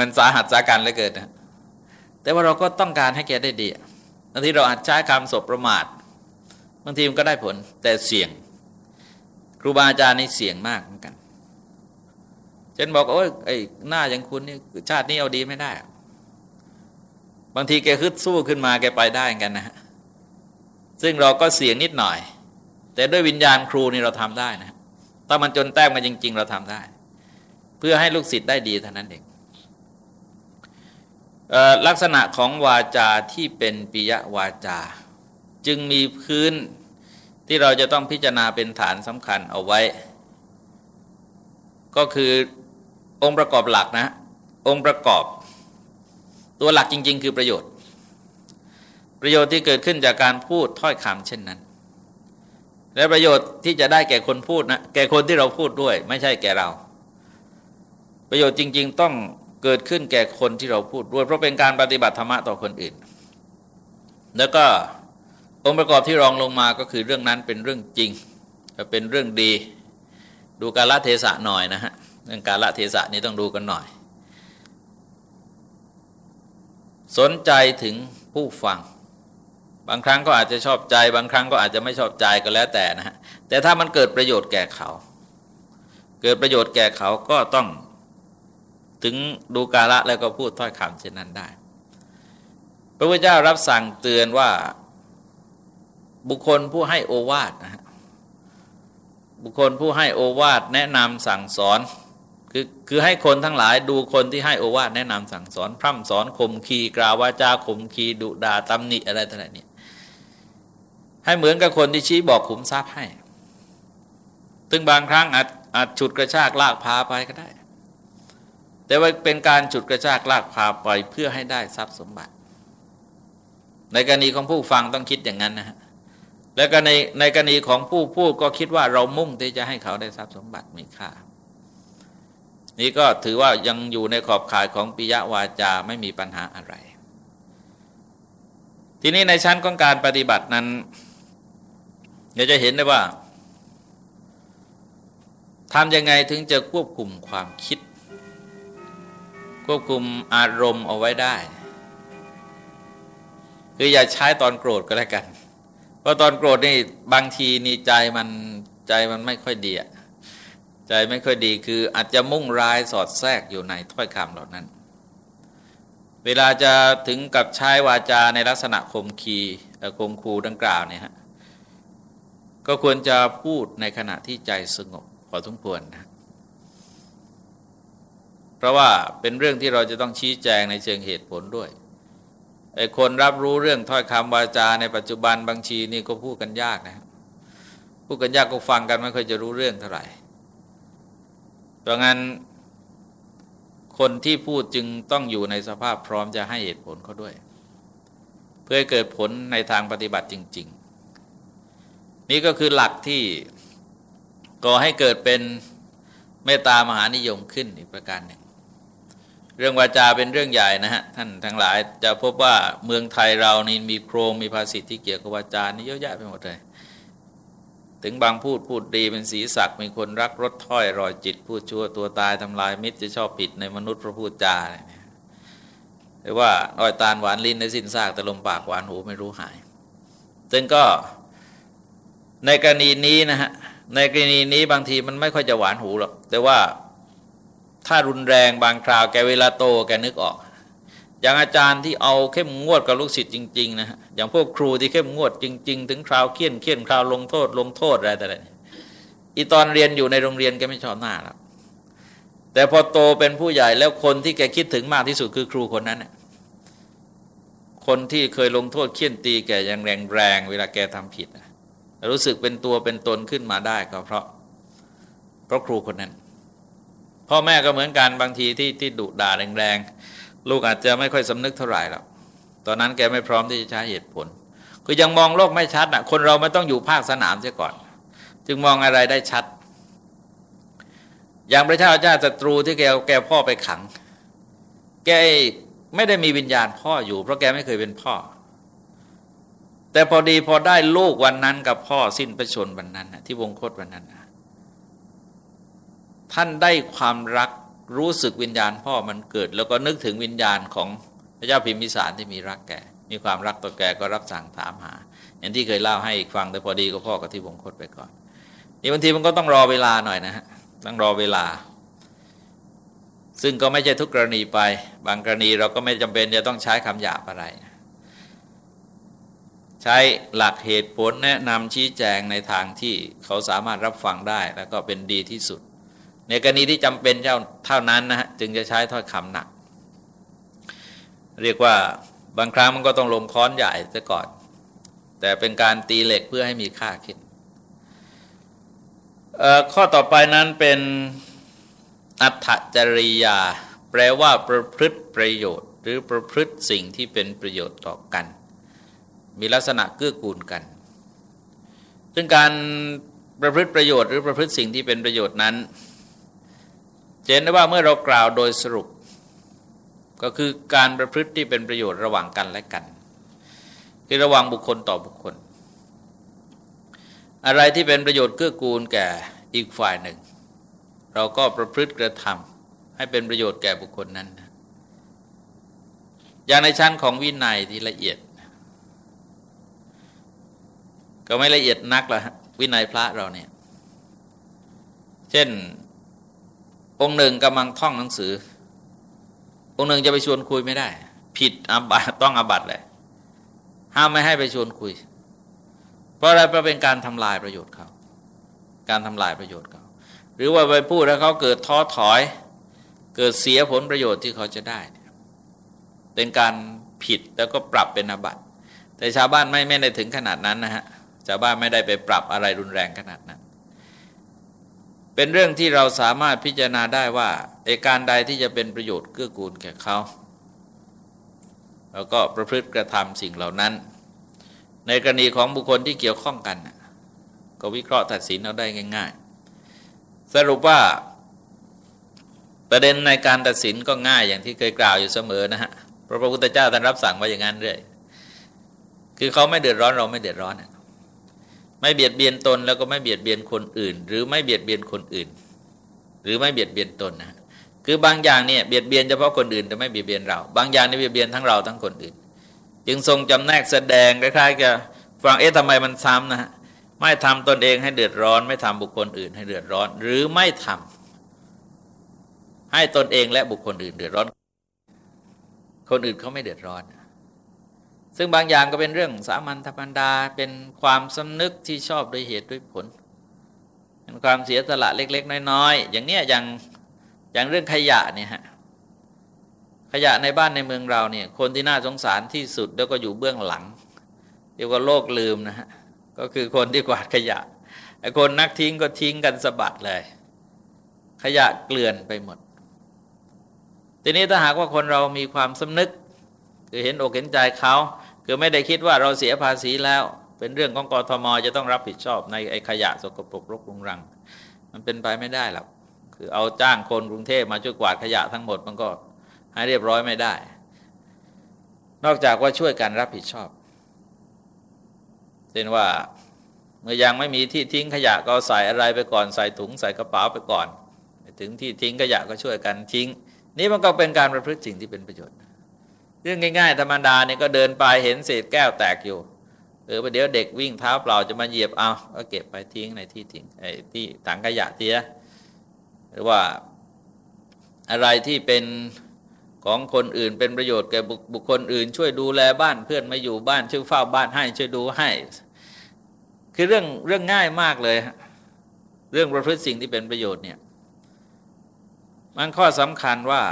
มันสาหัสสาการเลยเกิดนะแต่ว่าเราก็ต้องการให้แกได้ดีบางทีเราอาจใช้คำสบประมาทบางทีมันก็ได้ผล แต่เสี่ยง ครูบาอาจารย์นี่เสี่ยงมากเหมือนกันเช่นบอกโอ้ยไอ้หน้าอย่างคุณนี่ชาตินี้เอาดีไม่ได้ บางทีแกฮึดสู้ขึ้นมาแกไปได้กันนะ ซึ่งเราก็เสี่ยงนิดหน่อย แต่ด้วยวิญญาณครูนี่เราทำได้นะถ้ามันจนแต้มมาจริง ๆ เราทำได้ เพื่อให้ลูกศิษย์ได้ดีเท่านั้นเองลักษณะของวาจาที่เป็นปิยวาจา จึงมีพื้นที่เราจะต้องพิจารณาเป็นฐานสำคัญเอาไว้ ก็คือองค์ประกอบหลักนะ องค์ประกอบ ตัวหลักจริง ๆ คือประโยชน์ ประโยชน์ที่เกิดขึ้นจากการพูดถ้อยคำเช่นนั้น และประโยชน์ที่จะได้แก่คนพูดนะแก่คนที่เราพูดด้วย ไม่ใช่แก่เรา ประโยชน์จริง ๆ ต้องเกิดขึ้นแก่คนที่เราพูดด้วย เพราะเป็นการปฏิบัติธรรมะต่อคนอื่น แล้วก็องค์ประกอบที่รองลงมาก็คือเรื่องนั้นเป็นเรื่องจริงเป็นเรื่องดี ดูกาลเทศะหน่อยนะฮะเรื่องกาลเทศะนี้ต้องดูกันหน่อย สนใจถึงผู้ฟัง บางครั้งก็อาจจะชอบใจ บางครั้งก็อาจจะไม่ชอบใจก็แล้วแต่นะฮะแต่ถ้ามันเกิดประโยชน์แก่เขา เกิดประโยชน์แก่เขาก็ต้องถึงดูกาละแล้วก็พูดถ้อยคำเช่นนั้นได้ พระพุทธเจ้ารับสั่งเตือนว่าบุคคลผู้ให้โอวาทนะฮะบุคคลผู้ให้โอวาทแนะนำสั่งสอนคือคือให้คนทั้งหลายดูคนที่ให้โอวาทแนะนำสั่งสอน พร่ำสอนข่มขีกล่าววาจาข่มขีดุดาตำหนิอะไรต่างๆนี่ย ให้เหมือนกับคนที่ชี้บอกขุมทรัพย์ให้ซึ่งบางครั้งอาจอาจฉุดกระชากลากพาไปก็ได้ แต่ว่าเป็นการฉุดกระชากลากพาไปเพื่อให้ได้ทรัพย์สมบัติ ในกรณีของผู้ฟังต้องคิดอย่างนั้นนะฮะ แล้วก็ในในกรณีของผู้พูดก็คิดว่าเรามุ่งที่จะให้เขาได้ทรัพย์สมบัติมีค่า นี่ก็ถือว่ายังอยู่ในขอบข่ายของปิยวาจาไม่มีปัญหาอะไร ทีนี้ในชั้นของการปฏิบัตินั้น เราจะเห็นได้ว่าทำยังไงถึงจะควบคุมความคิด ควบคุมอารมณ์เอาไว้ได้ คืออย่าใช้ตอนโกรธก็แล้วกัน เพราะตอนโกรธนี่บางทีนี่ใจมันใจมันไม่ค่อยดีใจไม่ค่อยดีคืออาจจะมุ่งร้ายสอดแทรกอยู่ในถ้อยคำเหล่านั้น เวลาจะถึงกับใช้วาจาในลักษณะคมคีคมคูดังกล่าวเนี่ยฮะ ก็ควรจะพูดในขณะที่ใจสงบพอสมควรนะเพราะว่าเป็นเรื่องที่เราจะต้องชี้แจงในเชิงเหตุผลด้วยไอ้คนรับรู้เรื่องถ้อยคำวาจาในปัจจุบันบางทีนี่ก็พูดกันยากนะพูดกันยากก็ฟังกันไม่ค่อยจะรู้เรื่องเท่าไหร่เพราะงั้นคนที่พูดจึงต้องอยู่ในสภาพพร้อมจะให้เหตุผลเขาด้วย เพื่อให้เกิดผลในทางปฏิบัติจริง ๆ นี่ก็คือหลักที่ก่อให้เกิดเป็นเมตตามหานิยมขึ้นอีกประการหนึ่ง เรื่องวาจาเป็นเรื่องใหญ่นะฮะ ท่านทั้งหลายจะพบว่าเมืองไทยเรานี่มีโครงมีภาษิตที่เกี่ยวกับวาจานี่เยอะแยะไปหมดเลย ถึงบางพูดพูดดีเป็นสีสักมีคนรักรถถ้อยรอยจิต พูดชั่วตัวตายทำลายมิตรจะชอบผิดในมนุษย์พระพูดจาเนี่ยหรือว่าอ้อยตาลหวานลิ้นในสิ้นซากแต่ลมปากหวานหูไม่รู้หาย ซึ่งก็ ในกรณีนี้นะฮะในกรณีนี้บางทีมันไม่ค่อยจะหวานหูหรอกแต่ว่าถ้ารุนแรงบางคราวแกเวลาโตแกนึกออก อย่างอาจารย์ที่เอาเข้มงวดกับลูกศิษย์จริงๆนะฮะอย่างพวกครูที่เข้มงวดจริง ๆ ถึงคราวเคี่ยนเคี่ยนคราวลงโทษ ลงโทษอะไรแต่ไรอีตอนเรียนอยู่ในโรงเรียนแกไม่ชอบหน้าแล้วแต่พอโตเป็นผู้ใหญ่แล้วคนที่แกคิดถึงมากที่สุดคือครูคนนั้นน่คนที่เคยลงโทษเคี่ยนตีแกอยังแรงๆเวลาแกทำผิด รู้สึกเป็นตัวเป็นตนขึ้นมาได้ก็เพราะเพราะครูคนนั้น พ่อแม่ก็เหมือนกันบางทีที่ที่ดุด่าแรงๆลูกอาจจะไม่ค่อยสำนึกเท่าไหร่หรอกตอนนั้นแกไม่พร้อมที่จะใช้เหตุผล คือยังมองโลกไม่ชัดนะคนเราไม่ต้องอยู่ภาคสนามเสียก่อน จึงมองอะไรได้ชัด อย่างพระเจ้าเจ้าศัตรูที่แกแกพ่อไปขัง แกไม่ได้มีวิญญาณพ่ออยู่ เพราะแกไม่เคยเป็นพ่อ แต่พอดีพอได้ลูกวันนั้นกับพ่อสิ้นประชนวันนั้นที่วงโคตวันนั้นท่านได้ความรักรู้สึกวิญญาณพ่อมันเกิด แล้วก็นึกถึงวิญญาณของพระเจ้าพิมพิสารที่มีรักแก่ มีความรักต่อแก่ก็รับสั่งถามหา อย่างที่เคยเล่าให้อีกฟังแต่พอดีก็พ่อกับที่วงโคตไปก่อนนี่บางทีมันก็ต้องรอเวลาหน่อยนะฮะต้องรอเวลา ซึ่งก็ไม่ใช่ทุกกรณีไป บางกรณีเราก็ไม่จำเป็นจะต้องใช้คำหยาบอะไร ใช้หลักเหตุผลแนะนำชี้แจงในทางที่เขาสามารถรับฟังได้แล้วก็เป็นดีที่สุด ในกรณีที่จำเป็นเจ้าเท่านั้นนะฮะจึงจะใช้ถ้อยคำหนัก เรียกว่าบางครั้งมันก็ต้องลงค้อนใหญ่ซะก่อน แต่เป็นการตีเหล็กเพื่อให้มีค่าขึ้นข้อต่อไปนั้นเป็นอัตจริยา แปลว่าประพฤติประโยชน์ หรือประพฤติสิ่งที่เป็นประโยชน์ต่อกัน มีลักษณะเกื้อกูลกัน ซึ่งการประพฤติประโยชน์หรือประพฤติสิ่งที่เป็นประโยชน์นั้นเห็นได้ว่าเมื่อเรากล่าวโดยสรุป ก็คือการประพฤติที่เป็นประโยชน์ระหว่างกันและกัน คือระหว่างบุคคลต่อบุคคล อะไรที่เป็นประโยชน์เกื้อกูลแก่อีกฝ่ายหนึ่ง เราก็ประพฤติกระทำให้เป็นประโยชน์แก่บุคคลนั้น อย่างในชั้นของวินัยที่ละเอียด ก็ไม่ละเอียดนักละวินัยพระเราเนี่ย เช่น องค์หนึ่งกำลังท่องหนังสือ องค์หนึ่งจะไปชวนคุยไม่ได้ ผิดอาบัตต้องอาบัตเลยห้ามไม่ให้ไปชวนคุย เพราะอะไรเพราะเป็นการทำลายประโยชน์เขาการทำลายประโยชน์เขาหรือว่าไปพูดแล้วเขาเกิดท้อถอย เกิดเสียผลประโยชน์ที่เขาจะได้ เป็นการผิดแล้วก็ปรับเป็นอาบัตแต่ชาวบ้านไม่ไม่ได้ถึงขนาดนั้นนะฮะ ชาวบ้านไม่ได้ไปปรับอะไรรุนแรงขนาดนั้น เป็นเรื่องที่เราสามารถพิจารณาได้ว่าเอการใดที่จะเป็นประโยชน์เกื้อกูลแก่เขาแล้วก็ประพฤติกระทำสิ่งเหล่านั้น ในกรณีของบุคคลที่เกี่ยวข้องกัน ก็วิเคราะห์ตัดสินเอาได้ง่าย ๆ สรุปว่าประเด็นในการตัดสินก็ง่ายอย่างที่เคยกล่าวอยู่เสมอนะฮะพระพุทธเจ้าท่านรับสั่งไว้อย่างนั้นเรื่อยคือเขาไม่เดือดร้อนเราไม่เดือดร้อน ไม่เบียดเบียนตนแล้วก็ไม่เบียดเบียนคนอื่น หรือไม่เบียดเบียนคนอื่น หรือไม่เบียดเบียนตนนะคือบางอย่างเนี่ยเบียดเบียนเฉพาะคนอื่นแต่ไม่เบียดเบียนเรา บางอย่างนี่เบียดเบียนทั้งเราทั้งคนอื่น จึงทรงจำแนกแสดงคล้ายๆกับฟังเอ๊ะทำไมมันซ้ำนะฮะไม่ทำตนเองให้เดือดร้อน ไม่ทำบุคคลอื่นให้เดือดร้อน หรือไม่ทำให้ตนเองและบุคคลอื่นเดือดร้อน คนอื่นเขาไม่เดือดร้อน ซึ่งบางอย่างก็เป็นเรื่องสามัญธรรมดาเป็นความสำนึกที่ชอบโดยเหตุด้วยผลเป็นความเสียสละเล็ก ๆ น้อยๆอย่างเนี้ยอย่างอย่างเรื่องขยะเนี่ยฮะขยะในบ้านในเมืองเราเนี่ย คนที่น่าสงสารที่สุดแล้วก็อยู่เบื้องหลังเรียกว่าโลกลืมนะฮะก็คือคนที่กวาดขยะไอ้คนนักทิ้งก็ทิ้งกันสะบัดเลย ขยะเกลื่อนไปหมด ทีนี้ถ้าหากว่าคนเรามีความสำนึกคือเห็นอกเห็นใจเขา คือไม่ได้คิดว่าเราเสียภาษีแล้ว เป็นเรื่องของกรทมจะต้องรับผิดชอบในไอ้ขยะสกปรกรกรุงรัง มันเป็นไปไม่ได้หรอกคือเอาจ้างคนกรุงเทพมาช่วยกวาดขยะทั้งหมดมันก็ให้เรียบร้อยไม่ได้ นอกจากว่าช่วยกันรับผิดชอบเช่นว่าเมื่อยังไม่มีที่ทิ้งขยะก็ใส่อะไรไปก่อนใส่ถุงใส่กระเป๋าไปก่อน ถึงที่ทิ้งขยะก็ช่วยกันทิ้ง นี่มันก็เป็นการประพฤติสิ่งที่เป็นประโยชน์ เรื่องง่าย ๆ ธรรมดาเนี่ยก็เดินไปเห็นเศษแก้วแตกอยู่เออประเดี๋ยวเด็กวิ่งเท้าเปล่าจะมาเหยียบเอาก็เก็บไปทิ้งในที่ทิ้งไอ้ที่ถังขยะเทียหรือว่าอะไรที่เป็นของคนอื่นเป็นประโยชน์แก่บุคคลอื่น ช่วยดูแลบ้านเพื่อนมาอยู่บ้านช่วยเฝ้าบ้านให้ช่วยดูให้ คือเรื่องเรื่องง่ายมากเลย เรื่องประพฤติสิ่งที่เป็นประโยชน์เนี่ยมันข้อสำคัญว่า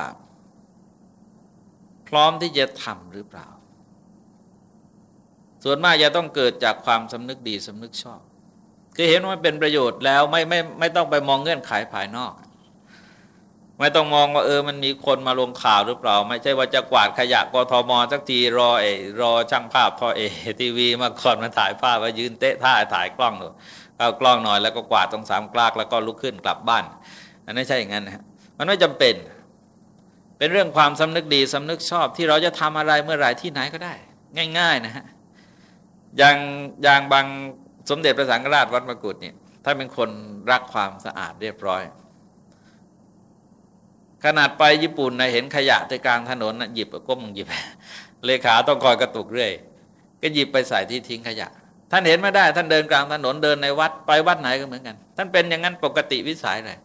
พร้อมที่จะทำหรือเปล่า ส่วนมากจะต้องเกิดจากความสำนึกดีสำนึกชอบ คือเห็นว่าเป็นประโยชน์แล้วไม่ไม่ไม่ต้องไปมองเงื่อนไขภายนอก ไม่ต้องมองว่าเออมันมีคนมาลงข่าวหรือเปล่า ไม่ใช่ว่าจะกวาดขยะกทมสักทีรอเอรอช่างภาพทอเอทีวีมาก่อนมาถ่ายภาพว่ายืนเตะท่าถ่ายกล้องหนูเอากล้องหน่อยแล้วก็กวาดตรงสามกลากแล้วก็ลุกขึ้นกลับบ้าน อันนี้ใช่อย่างนั้นนะมันไม่จำเป็น เป็นเรื่องความสำนึกดีสำนึกชอบ ที่เราจะทำอะไรเมื่อไหร่ที่ไหนก็ได้ ง่าย ๆ นะฮะอย่างอย่างบางสมเด็จพระสังฆราชวัดมกุฏเนี่ยถ้าเป็นคนรักความสะอาดเรียบร้อย ขนาดไปญี่ปุ่นนะเห็นขยะในกลางถนนนะหยิบก้มหยิบ เลขาต้องคอยกระตุกเรื่อย ก็หยิบไปใส่ที่ทิ้งขยะ ท่านเห็นไม่ได้ ท่านเดินกลางถนนเดินในวัดไปวัดไหนก็เหมือนกัน ท่านเป็นอย่างนั้นปกติวิสัยเลย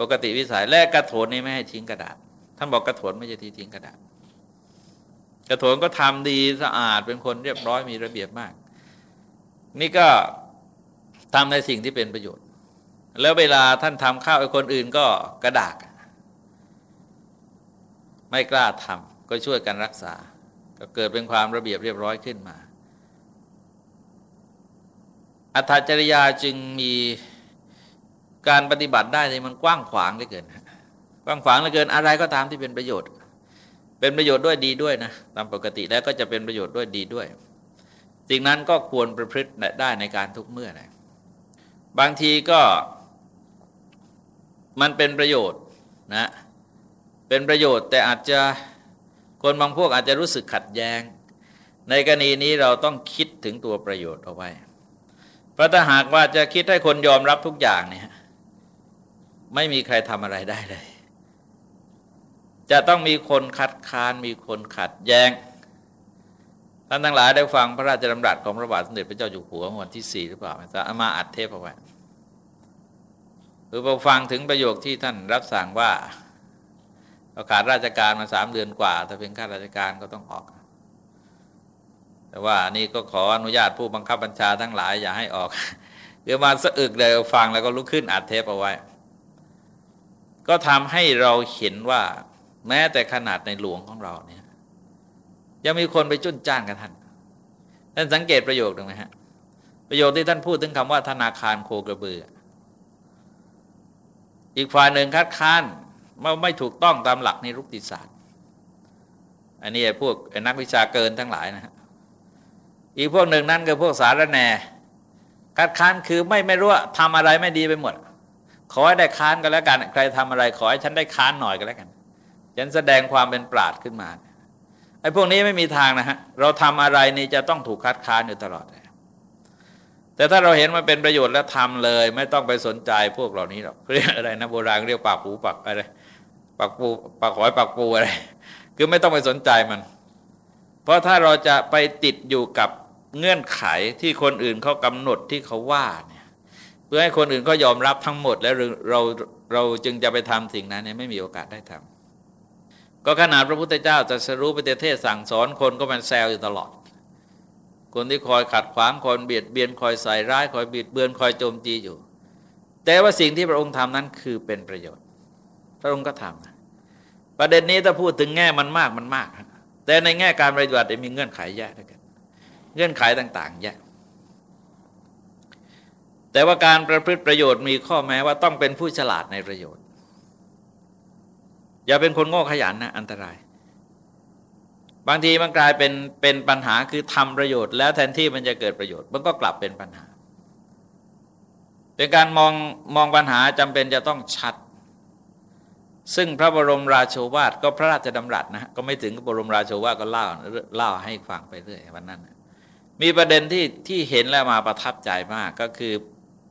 ปกติวิสัยแลกกระโถนนี่ไม่ให้ทิ้งกระดาษ ท่านบอกกระถนไม่ใช่ที่ทิ้งกระดาษกระถนก็ทำดีสะอาดเป็นคนเรียบร้อยมีระเบียบมาก นี่ก็ทำในสิ่งที่เป็นประโยชน์ แล้วเวลาท่านทำข้าวไอ้คนอื่นก็กระดากไม่กล้าทำก็ช่วยกันรักษา ก็เกิดเป็นความระเบียบเรียบร้อยขึ้นมา อัตจริยาจึงมีการปฏิบัติได้ในมันกว้างขวางเหลือเกิน กว้างขวางเหลือเกินอะไรก็ตามที่เป็นประโยชน์ เป็นประโยชน์ด้วยดีด้วยนะตามปกติแล้วก็จะเป็นประโยชน์ด้วยดีด้วย สิ่งนั้นก็ควรประพฤติได้ในการทุกเมื่อนะบางทีก็มันเป็นประโยชน์นะเป็นประโยชน์แต่อาจจะคนบางพวกอาจจะรู้สึกขัดแย้ง ในกรณีนี้เราต้องคิดถึงตัวประโยชน์เอาไว้ เพราะถ้าหากว่าจะคิดให้คนยอมรับทุกอย่างเนี่ยไม่มีใครทำอะไรได้เลย จะต้องมีคนคัดค้านมีคนขัดแย้งท่านทั้งหลายได้ฟังพระราชดำรัสของพระบาทสมเด็จพระเจ้าอยู่หัววันที่สี่หรือเปล่าจะอามาอัดเทปเอาไว้หรือพอฟังถึงประโยคที่ท่านรับสั่งว่าเราขาดราชการมาสามเดือนกว่า ถ้าเป็นข้าราชการก็ต้องออก แต่ว่านี่ก็ขออนุญาตผู้บังคับบัญชาทั้งหลายอย่าให้ออกเดี๋ยวมาสะอึกเลยฟังแล้วก็ลุกขึ้นอัดเทปเอาไว้ ก็ทำให้เราเห็นว่า แม้แต่ขนาดในหลวงของเราเนี่ยยังมีคนไปจุนจ้างกับท่าน ท่านสังเกตประโยคหนึ่งไหมฮะ ประโยคที่ท่านพูดถึงคำว่าธนาคารโคกระบือ อีกฝ่ายหนึ่งคัดค้านว่าไม่ถูกต้องตามหลักในรุกติศาสตร์ อันนี้พวกนักวิชาเกินทั้งหลายนะฮะ อีกพวกหนึ่งนั่นก็พวกสารแน่คัดค้านคือไม่ไม่รู้ว่าทำอะไรไม่ดีไปหมด ขอให้ได้ค้านกันแล้วกัน ใครทำอะไร ขอให้ฉันได้ค้านหน่อยกันแล้วกัน ฉันแสดงความเป็นปราดขึ้นมาไอ้พวกนี้ไม่มีทางนะฮะเราทำอะไรนี่จะต้องถูกคัดค้านอยู่ตลอดเลยแต่ถ้าเราเห็นมันเป็นประโยชน์แล้วทำเลย ไม่ต้องไปสนใจพวกเหล่านี้หรอกเรียกอะไรนะโบราณเรียกปากปูปากอะไรปากปูปากหอยปากปูอะไร คือไม่ต้องไปสนใจมัน เพราะถ้าเราจะไปติดอยู่กับเงื่อนไขที่คนอื่นเขากำหนดที่เขาว่าเนี่ยเพื่อให้คนอื่นเขายอมรับทั้งหมดแล้วเราเราจึงจะไปทำสิ่งนั้นเนี่ยไม่มีโอกาสได้ทำ ก็ขนาดพระพุทธเจ้าจะสรู้ปฏิเทศสั่งสอนคนก็มันแซวอยู่ตลอด คนที่คอยขัดขวางคอยเบียดเบียนคอยใส่ร้ายคอยบิดเบือนคอยโจมตีอยู่ แต่ว่าสิ่งที่พระองค์ทำนั้นคือเป็นประโยชน์ พระองค์ก็ทำประเด็นนี้ถ้าพูดถึงแง่มันมากมันมาก แต่ในแง่การปฏิบัติมีเงื่อนไขแยกด้วยกันเงื่อนไขต่างๆแยกแต่ว่าการประพฤติประโยชน์มีข้อแม้ว่าต้องเป็นผู้ฉลาดในประโยชน์ อย่าเป็นคนโง่ขยันนะอันตราย บางทีมันกลายเป็นเป็นปัญหาคือทำประโยชน์ แล้วแทนที่มันจะเกิดประโยชน์ มันก็กลับเป็นปัญหา เป็นการมองมองปัญหาจำเป็นจะต้องชัด ซึ่งพระบรมราโชวาทก็พระราชดำรัสนะก็ไม่ถึงบรมราโชวาทก็เล่าเล่าให้ฟังไปเรื่อยวันนั้นมีประเด็นที่ที่เห็นแล้วมาประทับใจมากก็คือ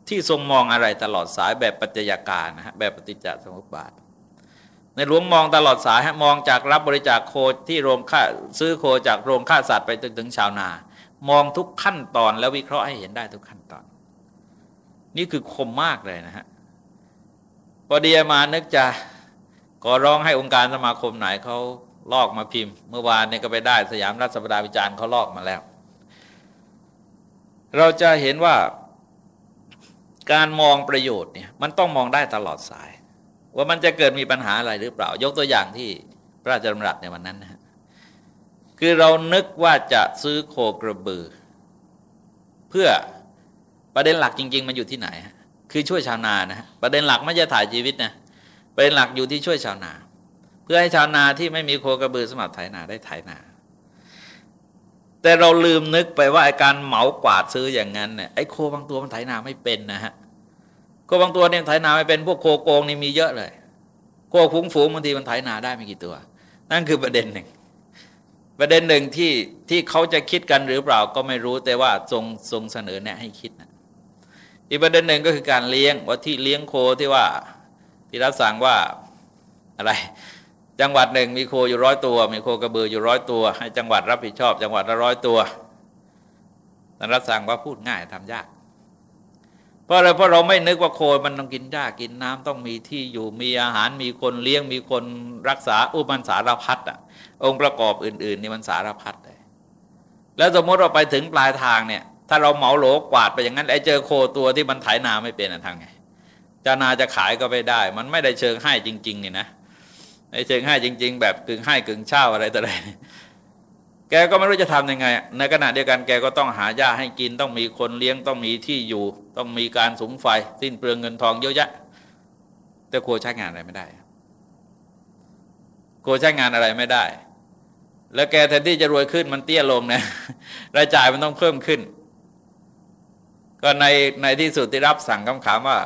ที่ทรงมองอะไรตลอดสายแบบปัจจัยการนะฮะแบบปฏิจจสมุปบาท ในหลวงมองตลอดสายมองจากรับบริจาคโคที่โรงค่าซื้อโคจากโรงฆ่าสัตว์ไปจนถึงชาวนา มองทุกขั้นตอนแล้ววิเคราะห์ให้เห็นได้ทุกขั้นตอน นี่คือคมมากเลยนะฮะพอดีมานึกจะขอร้องให้องค์การสมาคมไหนเขาลอกมาพิมพ์ เมื่อวานเนี่ยก็ไปได้สยามรัฐสัปดาวิจารณ์เขาลอกมาแล้ว เราจะเห็นว่าการมองประโยชน์เนี่ยมันต้องมองได้ตลอดสาย ว่ามันจะเกิดมีปัญหาอะไรหรือเปล่า ยกตัวอย่างที่พระราชดำรัสในวันนั้นนะคือเรานึกว่าจะซื้อโคกระบือ เพื่อประเด็นหลักจริง ๆ มันอยู่ที่ไหนคือช่วยชาวนานะประเด็นหลักไม่ใช่ถ่ายชีวิตนะประเด็นหลักอยู่ที่ช่วยชาวนา เพื่อให้ชาวนาที่ไม่มีโคกระบือสมัครไถนาได้ไถนา แต่เราลืมนึกไปว่าไอการเหมากวาดซื้ออย่างนั้นเนี่ยไอโคบางตัวมันไถนาไม่เป็นนะฮะ โคบางตัวเนี่ยไถนาไม่เป็นพวกโคโกงนี่มีเยอะเลย โคฟุ้งฝูงบางทีมันไถนาได้ไม่กี่ตัว นั่นคือประเด็นหนึ่ง ประเด็นหนึ่งที่ที่เขาจะคิดกันหรือเปล่าก็ไม่รู้แต่ว่าทรงทรงเสนอแนะให้คิดนะอีกประเด็นหนึ่งก็คือการเลี้ยงว่าที่เลี้ยงโคที่ว่าที่รับสั่งว่าอะไร จังหวัดหนึ่งมีโคอยู่ร้อยตัว มีโคกระบืออยู่ร้อยตัว ให้จังหวัดรับผิดชอบ จังหวัดละร้อยตัวนันรับสั่งว่าพูดง่ายทำยาก เพราะอะไรเพราะเราไม่นึกว่าโคมันต้องกินหญ้ากินน้ำต้องมีที่อยู่มีอาหารมีคนเลี้ยงมีคนรักษาอุมันสารพัดอะ องค์ประกอบอื่นๆนี่มันสารพัดเลยแล้วสมมติเราไปถึงปลายทางเนี่ย ถ้าเราเหมาโหลกวาดไปอย่างนั้นไอ้เจอโคตัวที่มันไถนาไม่เป็นอะทางไงจะนาจะขายก็ไม่ได้ มันไม่ได้เชิงให้จริงๆนี่นะไอ้เชิงให้จริง ๆ แบบกึ่งให้กึ่งเช่าอะไรต่ออะไร แกก็ไม่รู้จะทํำยังไง ในขณะเดียวกันแกก็ต้องหาหญ้าให้กินต้องมีคนเลี้ยงต้องมีที่อยู่ ต้องมีการสุมไฟ สิ้นเปลืองเงินทองเยอะแยะ แต่โคใช้งานอะไรไม่ได้ โคใช้งานอะไรไม่ได้ แล้วแกแทนที่จะรวยขึ้นมันเตี้ยลงนะรายจ่ายมันต้องเพิ่มขึ้น ก็ในในที่สุดที่รับสั่งคำขามว่า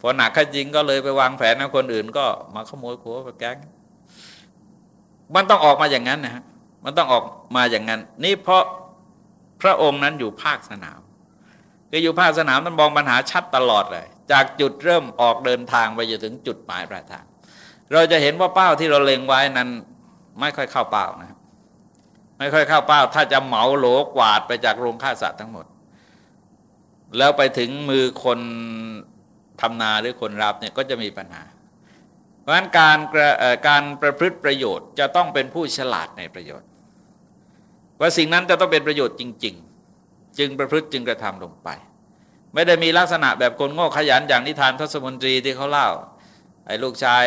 พอหนักข้าจริงก็เลยไปวางแผนนะคนอื่น ก็มาขโมยขัวไปแก๊งมันต้องออกมาอย่างนั้นนะฮะ มันต้องออกมาอย่างนั้น นี่เพราะพระองค์นั้นอยู่ภาคสนามคืออยู่ภาคสนามมันมองปัญหาชัดตลอดเลย จากจุดเริ่มออกเดินทางไปจนถึงจุดหมายปลายทาง เราจะเห็นว่าเป้าที่เราเล็งไว้นั้น ไม่ค่อยเข้าเป้านะไม่ค่อยเข้าเป้า ถ้าจะเหมาโหลกวาดไปจากโรงฆ่าสัตว์ทั้งหมด แล้วไปถึงมือคนทำนาหรือคนรับเนี่ยก็จะมีปัญหา เพราะฉะนั้นการการประพฤติประโยชน์จะต้องเป็นผู้ฉลาดในประโยชน์ ว่าสิ่งนั้นจะต้องเป็นประโยชน์จริง ๆ จึงประพฤติจึงกระทำลงไป ไม่ได้มีลักษณะแบบคนโง่ขยันอย่างนิทานทศมนตรีที่เขาเล่า ไอ้ลูกชาย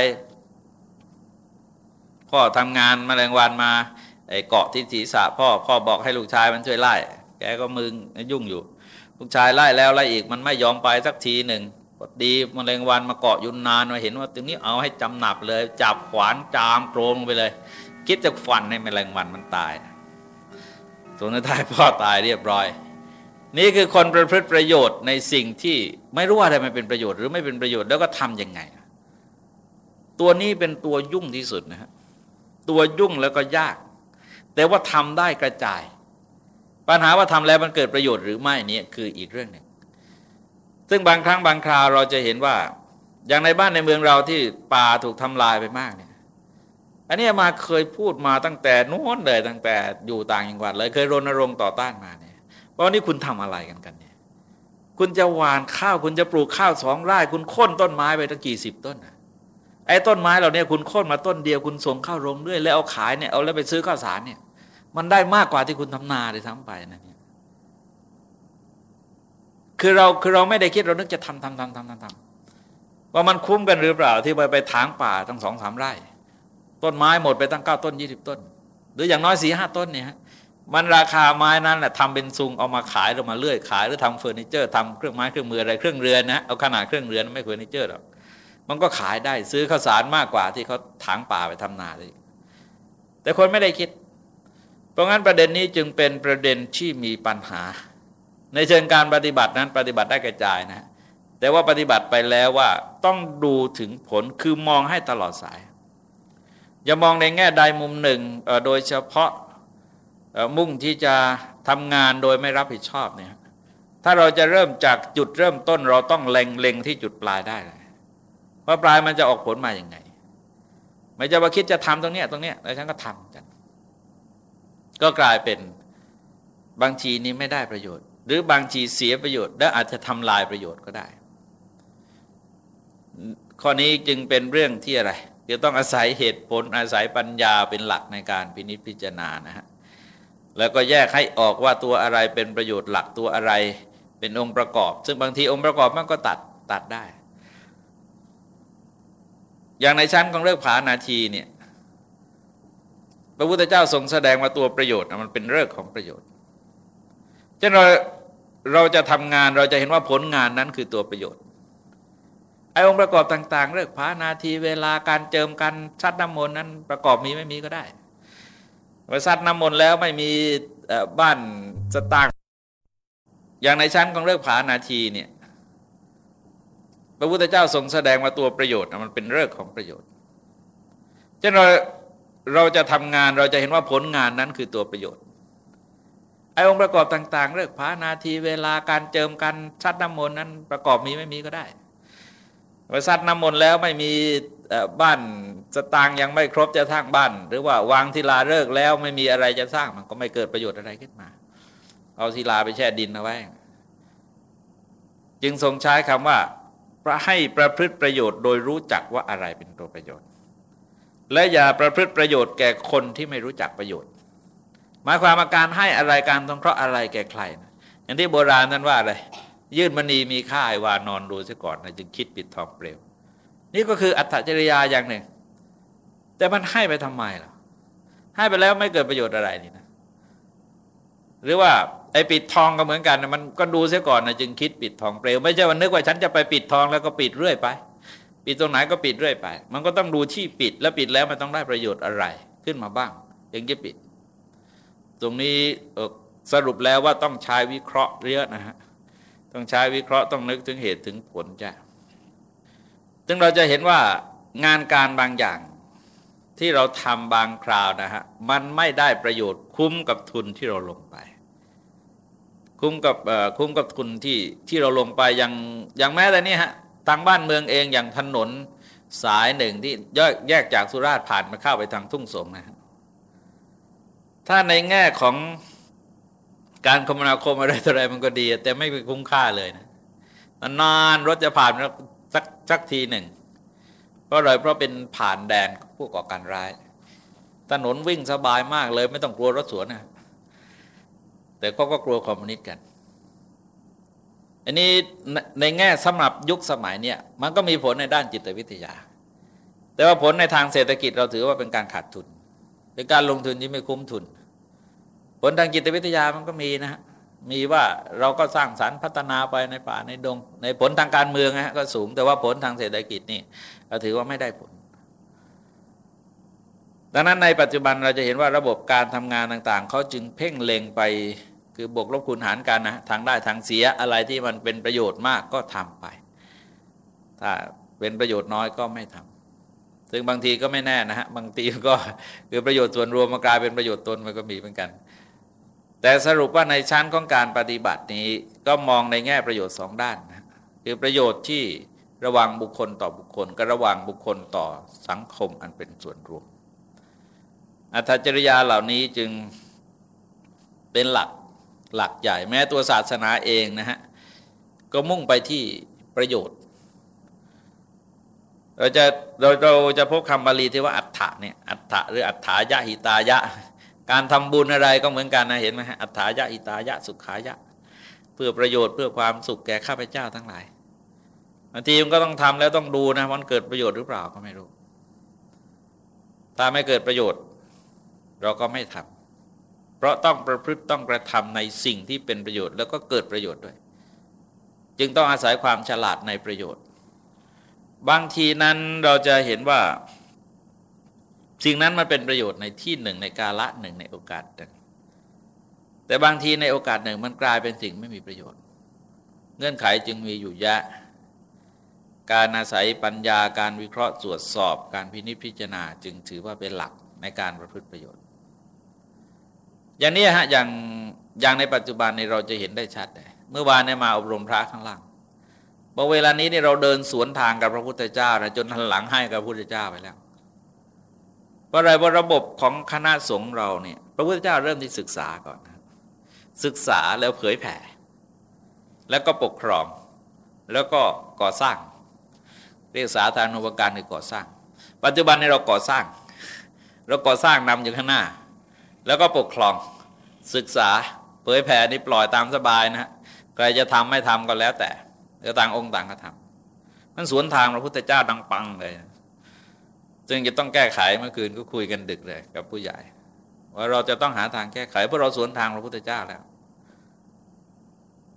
พ่อทำงานมาแมลงวันมาไอ้เกาะที่ศีรษะพ่อพ่อบอกให้ลูกชายมันช่วยไล่แกก็มึงยุ่งอยู่ ลูกชายไล่แล้วไล่อีกมันไม่ยอมไปสักทีหนึ่งพอดีมแมลงวันมาเกาะยุนนานมาเห็นว่าตรงนี้เอาให้จำหนับเลย จับขวานจามโกรงไปเลย คิดจะฟันให้แมลงวันมันตาย ส่วนท้ายพ่อตายเรียบร้อย นี่คือคนประพฤติประโยชน์ในสิ่งที่ไม่รู้ว่าอะไรมันเป็นประโยชน์ หรือไม่เป็นประโยชน์แล้วก็ทํำยังไง ตัวนี้เป็นตัวยุ่งที่สุดนะฮะตัวยุ่งแล้วก็ยาก แต่ว่าทำได้กระจาย ปัญหาว่าทำแล้วมันเกิดประโยชน์หรือไม่นี่คืออีกเรื่องหนึ่งซึ่งบางครั้งบางคราวเราจะเห็นว่า อย่างในบ้านในเมืองเราที่ป่าถูกทำลายไปมากเนี่ย อันนี้มาเคยพูดมาตั้งแต่นู้นเลยตั้งแต่อยู่ต่างจังหวัดเลยเคยรณรงค์ต่อต้านมาเนี่ยว่านี่คุณทำอะไรกันกันเนี่ย คุณจะหวานข้าวคุณจะปลูกข้าวสองไร่คุณค่นต้นไม้ไปตั้งกี่สิบต้นนะไอ้ต้นไม้เราเนี่ยคุณค่นมาต้นเดียวคุณส่งเข้าโรงด้วยแล้วเอาขายเนี่ยเอาแล้วไปซื้อข้าวสารเนี่ย มันได้มากกว่าที่คุณทำนาเลยทั้งไปนะเนี่ยคือเราคือเราไม่ได้คิดเรานึกจะทำทำทำทำทำทำว่ามันคุ้มกันหรือเปล่าที่ไปไปถางป่าตั้งสองสามไร่ ต้นไม้หมดไปตั้งเก้าต้นยี่สิบต้น หรืออย่างน้อยสี่ห้าต้นเนี่ยมันราคาไม้นั้นแหละทำเป็นซุงเอามาขายหรือมาเลื่อยขาย หรือทำเฟอร์นิเจอร์ทำเครื่องไม้เครื่องมืออะไรเครื่องเรือนนะเอาขนาดเครื่องเรือนไม่เฟอร์นิเจอร์หรอกมันก็ขายได้ซื้อข้าวสารมากกว่าที่เขาถางป่าไปทำนาเลยแต่คนไม่ได้คิด เพราะงั้นประเด็นนี้จึงเป็นประเด็นที่มีปัญหา ในเชิงการปฏิบัตินั้นปฏิบัติได้กระจายนะ แต่ว่าปฏิบัติไปแล้วว่าต้องดูถึงผลคือมองให้ตลอดสาย อย่ามองในแง่ใดมุมหนึ่งโดยเฉพาะมุ่งที่จะทำงานโดยไม่รับผิดชอบเนี่ยถ้าเราจะเริ่มจากจุดเริ่มต้นเราต้องเล็งเล็งที่จุดปลายได้เลยว่าปลายมันจะออกผลมาอย่างไง ไม่จะว่าคิดจะทำตรงเนี้ยตรงเนี้ยแล้วฉันก็ทำกัน ก็กลายเป็นบางทีนี้ไม่ได้ประโยชน์ หรือบางทีเสียประโยชน์ และอาจจะทำลายประโยชน์ก็ได้ ข้อนี้จึงเป็นเรื่องที่อะไร จะต้องอาศัยเหตุผลอาศัยปัญญาเป็นหลักในการพินิจพิจารณานะฮะแล้วก็แยกให้ออกว่าตัวอะไรเป็นประโยชน์หลักตัวอะไรเป็นองค์ประกอบ ซึ่งบางทีองค์ประกอบมันก็ตัดตัดได้ อย่างในชั้นของเรื่องผานาทีเนี่ยพระพุทธเจ้าทรงแสดงว่าตัวประโยชน์มันเป็นเรื่องของประโยชน์เช่นเราเราจะทำงานเราจะเห็นว่าผลงานนั้นคือตัวประโยชน์ อ้องค์ประกอบต่างๆ เรื่องผานาทีเวลาการเจิมกันชัดน้ำมนต์นั้นประกอบมีไม่มีก็ได้พอซัดน้ำมนต์แล้วไม่มีบ้านสตางค์อย่างในชั้นของเรื่องผานาทีเนี่ยพระพุทธเจ้าทรงแสดงว่าตัวประโยชน์มันเป็นเรื่องของประโยชน์เช่นเราเราจะทำงานเราจะเห็นว่าผลงานนั้นคือตัวประโยชน์ไอ้องค์ประกอบต่าง ๆ เรื่องผานาทีเวลาการเจิมกันซัดน้ำมนต์นั้นประกอบมีไม่มีก็ได้ พอซัดน้ำมนต์แล้วไม่มีบ้านสตางยังไม่ครบจะสร้างบ้าน หรือว่าวางศิลาเลิกแล้วไม่มีอะไรจะสร้างมันก็ไม่เกิดประโยชน์อะไรขึ้นมา เอาศิลาไปแช่ดินเอาไว้ จึงทรงใช้คำว่าให้ประพฤติประโยชน์โดยรู้จักว่าอะไรเป็นตัวประโยชน์ และอย่าประพฤติประโยชน์แก่คนที่ไม่รู้จักประโยชน์ หมายความว่าการให้อะไรการต้องเคราะห์อะไรแก่ใครนะอย่างที่โบราณนั้นว่าอะไร ยื่นมณีมีค่าไอวานอนดูซะก่อนนะจึงคิดปิดทองเปลว นี่ก็คืออัตจริยาอย่างหนึ่ง แต่มันให้ไปทำไมล่ะ ให้ไปแล้วไม่เกิดประโยชน์อะไรนี่นะ หรือว่าไอ้ปิดทองก็เหมือนกันมันก็ดูเสียก่อนนะจึงคิดปิดทองเปลว ไม่ใช่ว่านึกว่าฉันจะไปปิดทองแล้วก็ปิดเรื่อยไป ปิดตรงไหนก็ปิดเรื่อยไป มันก็ต้องดูที่ปิดแล้วปิดแล้วมันต้องได้ประโยชน์อะไร ขึ้นมาบ้างยังจะปิด ตรงนี้สรุปแล้วว่าต้องใช้วิเคราะห์เยอะนะฮะ ต้องใช้วิเคราะห์ต้องนึกถึงเหตุถึงผลจ้ะซึ่งเราจะเห็นว่างานการบางอย่างที่เราทำบางคราวนะฮะ มันไม่ได้ประโยชน์คุ้มกับทุนที่เราลงไป คุ้มกับคุ้มกับทุนที่ที่เราลงไปอย่างอย่างแม้แต่นี่ฮะทางบ้านเมืองเองอย่างถนนสายหนึ่งที่แยกจากสุราษฎร์ผ่านมาเข้าไปทางทุ่งสงนะฮะถ้าในแง่ของ การคมนาคมอะไรต่ออะไรมันก็ดี แต่ไม่คุ้มค่าเลยนะนานรถจะผ่านสักสักทีหนึ่ง เพราะอะไรเพราะเป็นผ่านแดนผู้ก่อการร้าย ถนนวิ่งสบายมากเลย ไม่ต้องกลัวรถสวนนะแต่ก็ก็กลัวคอมมิวนิสต์กัน อันนี้ในแง่สำหรับยุคสมัยเนี่ยมันก็มีผลในด้านจิตวิทยา แต่ว่าผลในทางเศรษฐกิจเราถือว่าเป็นการขาดทุน เป็นการลงทุนที่ไม่คุ้มทุน ผลทางจิตวิทยามันก็มีนะฮะมีว่าเราก็สร้างสรรค์พัฒนาไปในป่าในดง ในผลทางการเมืองนะก็สูง แต่ว่าผลทางเศรษฐกิจนี่เราถือว่าไม่ได้ผล ดังนั้นในปัจจุบันเราจะเห็นว่าระบบการทำงานต่าง ๆเขาจึงเพ่งเล็งไปคือบวกลบคูณหารกันนะทางได้ทางเสียอะไรที่มันเป็นประโยชน์มากก็ทำไป ถ้าเป็นประโยชน์น้อยก็ไม่ทำซึ่งบางทีก็ไม่แน่นะฮะบางทีก็คือประโยชน์ส่วนรวมมากลายเป็นประโยชน์ตนมันก็มีเหมือนกัน แต่สรุปว่าในชั้นของการปฏิบัตินี้ก็มองในแง่ประโยชน์สองด้านนะคือประโยชน์ที่ระวังบุคคลต่อบุคคลก็ระวังบุคคลต่อสังคมอันเป็นส่วนรวม อัตจริยาเหล่านี้จึงเป็นหลักหลักใหญ่แม้ตัวศาสนาเองนะฮะก็มุ่งไปที่ประโยชน์ เราจะเราเราจะพบคำบาลีที่ว่าอัฏฐะเนี่ยอัฏฐะหรืออัฏฐายะหิตายะ การทำบุญอะไรก็เหมือนกันนะเห็นไหมฮะอัฏฐายะหิตายะสุขายะ เพื่อประโยชน์เพื่อความสุขแก่ข้าพเจ้าทั้งหลายบางทีมันก็ต้องทำแล้วต้องดูนะมันเกิดประโยชน์หรือเปล่าก็ไม่รู้ ถ้าไม่เกิดประโยชน์ เราก็ไม่ทำเพราะต้องประพฤติต้องกระทำในสิ่งที่เป็นประโยชน์ แล้วก็เกิดประโยชน์ด้วย จึงต้องอาศัยความฉลาดในประโยชน์ บางทีนั้นเราจะเห็นว่า สิ่งนั้นมันเป็นประโยชน์ในที่หนึ่งในกาละหนึ่งในโอกาสหนึ่งแต่บางทีในโอกาสหนึ่งมันกลายเป็นสิ่งไม่มีประโยชน์ เงื่อนไขจึงมีอยู่ยะการอาศัยปัญญาการวิเคราะห์ตรวจสอบการพินิจพิจารณาจึงถือว่าเป็นหลักในการประพฤติประโยชน์ อย่างนี้ฮะอย่างอย่างในปัจจุบันในเราจะเห็นได้ชัดเลยเมื่อวานเนี่ยมาอบรมพระข้างล่างบอเวลานี้เนี่ยเราเดินสวนทางกับพระพุทธเจ้านะจนทันหลังให้กับพระพุทธเจ้าไปแล้ว เพราะอะไรว่าระบบของคณะสงฆ์เราเนี่ย พระพุทธเจ้าเริ่มที่ศึกษาก่อนศึกษาแล้วเผยแผ่ แล้วก็ปกครอง แล้วก็ก่อสร้าง เรียกสาธารณูปการคือก่อสร้าง ปัจจุบันนี้เราก่อสร้าง เราก่อสร้างนำอยู่ข้างหน้า แล้วก็ปกครองศึกษาเผยแผ่นี่ปล่อยตามสบายนะฮะใครจะทำไม่ทำก็แล้วแต่เดี๋ยวต่างองค์ต่างก็ทำมันสวนทางพระพุทธเจ้าดังปังเลย จึงจะต้องแก้ไขเมื่อคืนก็คุยกันดึกเลยกับผู้ใหญ่ ว่าเราจะต้องหาทางแก้ไขเพราะเราสวนทางพระพุทธเจ้าแล้ว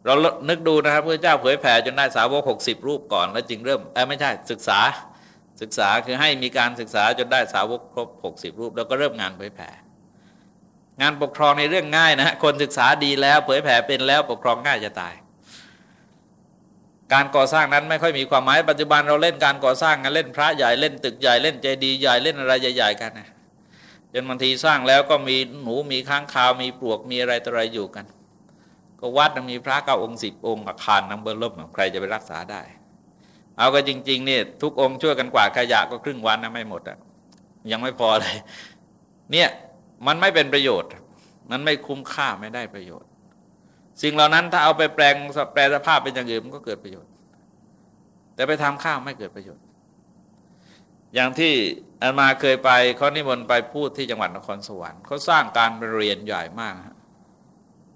เรานึกดูนะครับพระเจ้าเผยแผ่จนได้สาวกหกสิบรูปก่อนแล้วจึงเริ่มเออไม่ใช่ศึกษาศึกษาคือให้มีการศึกษาจนได้สาวกครบหกสิบรูป แล้วก็เริ่มงานเผยแผ่งานปกครองในเรื่องง่ายนะคนศึกษาดีแล้ว เผยแผ่เป็นแล้วปกครองง่ายจะตาย การก่อสร้างนั้นไม่ค่อยมีความหมายปัจจุบันเราเล่นการก่อสร้างกันเล่นพระใหญ่เล่นตึกใหญ่เล่นเจดีย์ใหญ่เล่นอะไรใหญ่ๆกันนะจนบางทีสร้างแล้วก็มีหนูมีค้างคาวมีปลวกมีอะไรต่ออะไรอยู่กัน ก็วัดมีพระเก้าองค์สิบองค์อาคารนังเบอร์ล่มใครจะไปรักษาได้ เอาก็จริงๆนี่ทุกองค์ช่วยกันกวาดขยะก็ครึ่งวันนะไม่หมดอะยังไม่พอเลย เนี่ยมันไม่เป็นประโยชน์ มันไม่คุ้มค่าไม่ได้ประโยชน์ สิ่งเหล่านั้นถ้าเอาไปแปลงแปลสภาพเป็นอย่างอื่นมันก็เกิดประโยชน์ แต่ไปทำข้าวไม่เกิดประโยชน์ อย่างที่อามาเคยไปเขานิมนต์ไปพูดที่จังหวัดนครสวรรค์เขาสร้างการเรียนใหญ่มาก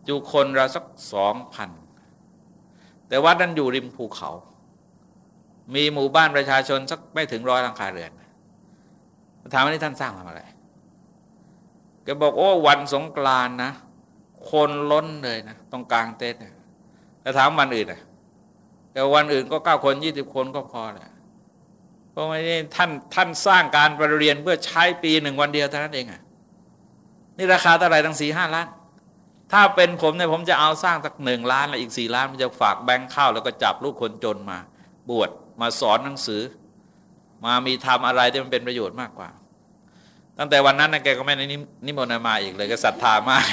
อยู่คนเราสักสองพันแต่วัดนั้นอยู่ริมภูเขา มีหมู่บ้านประชาชนสักไม่ถึงร้อยหลังคาเรือนถามว่านี่ท่านสร้างทำอะไรแกบอกโอ้วันสงกรานนะ คนล้นเลยนะต้องกลางเต็นท์แต่ถามวันอื่นอะแต่วันอื่นก็เก้าคนยี่สิบคนก็พอแหละเพราะไม่ได้ท่านท่านสร้างการประเรียนเพื่อใช้ปีหนึ่งวันเดียวเท่านั้นเองอะนี่ราคาเท่าไหร่ตั้งสี่ห้าล้าน ถ้าเป็นผมเนี่ยผมจะเอาสร้างสักหนึ่งล้านแล้วอีกสี่ล้านมันจะฝากแบงค์เข้าแล้วก็จับลูกคนจนมา บวชมาสอนหนังสือ มามีทำอะไรที่มันเป็นประโยชน์มากกว่า ตั้งแต่วันนั้นนะแกก็ไม่นิมนต์มาอีกเลยก็ศรัทธามาก